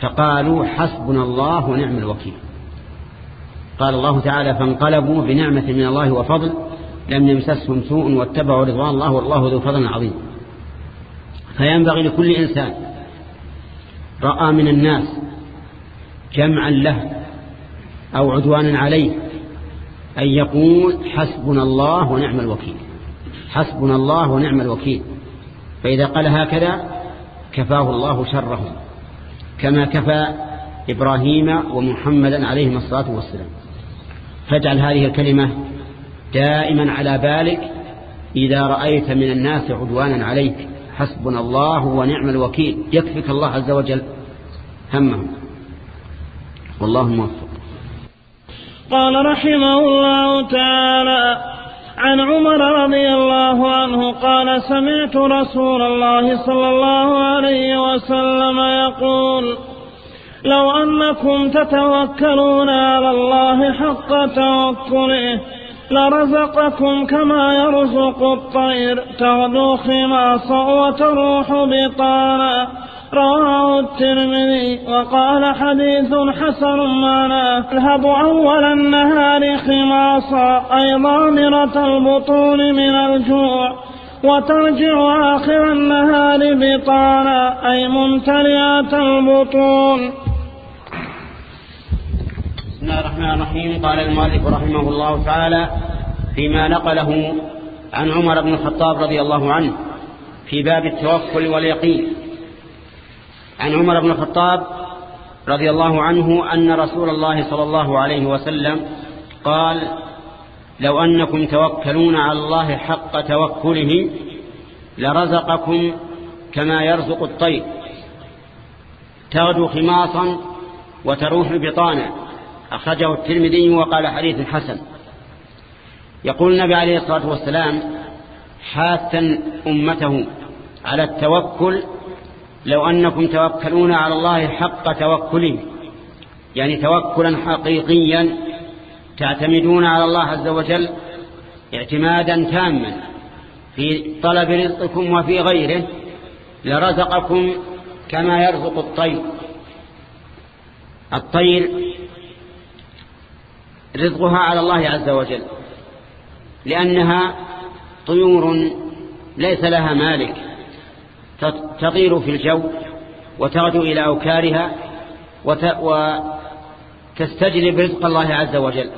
فقالوا حسبنا الله ونعم الوكيل. قال الله تعالى فانقلبوا بنعمة من الله وفضل لم يمسسهم سوء واتبعوا رضوان الله والله ذو فضل عظيم. فينبغي لكل إنسان رأى من الناس جمعا له أو عدوانا عليه أن يقول حسبنا الله ونعم الوكيل. حسبنا الله ونعم الوكيل. فإذا قال هكذا كفاه الله شرهم كما كفى إبراهيم ومحمدا عليهم الصلاة والسلام. فاجعل هذه الكلمة دائما على بالك. إذا رأيت من الناس عدوانا عليك حسبنا الله ونعم الوكيل. يكفك الله عز وجل همهم. والله موفق. قال رحمه الله تعالى عن عمر رضي الله عنه قال سمعت رسول الله صلى الله عليه وسلم يقول لو أنكم تتوكلون على الله حق توكله لرزقكم كما يرزق الطير تغدو خماصا وتروح بطانا رواه الترمذي وقال حديث حسن معناه. اذهب أول النهار خماصا أي ضامرة البطون من الجوع. وترجع آخر النهار بطانا أي ممتلئة البطون. بسم الله الرحمن الرحيم. قال المؤلف رحمه الله تعالى فيما نقله عن عمر بن الخطاب رضي الله عنه في باب التوكل واليقين. عن عمر بن الخطاب رضي الله عنه أن رسول الله صلى الله عليه وسلم قال لو أنكم توكلون على الله حق توكله لرزقكم كما يرزق الطير. تغدو خماصا وتروح بطانا أخرجه الترمذي وقال حديث حسن. يقول النبي عليه الصلاة والسلام حاثا أمته على التوكل لو أنكم توكلون على الله حق توكله يعني توكلا حقيقيا تعتمدون على الله عز وجل اعتمادا تاما في طلب رزقكم وفي غيره لرزقكم كما يرزق الطير. الطير رزقها على الله عز وجل لأنها طيور ليس لها مالك. تطير في الجو وتغدو إلى أوكارها وتستجلب رزق الله عز وجل.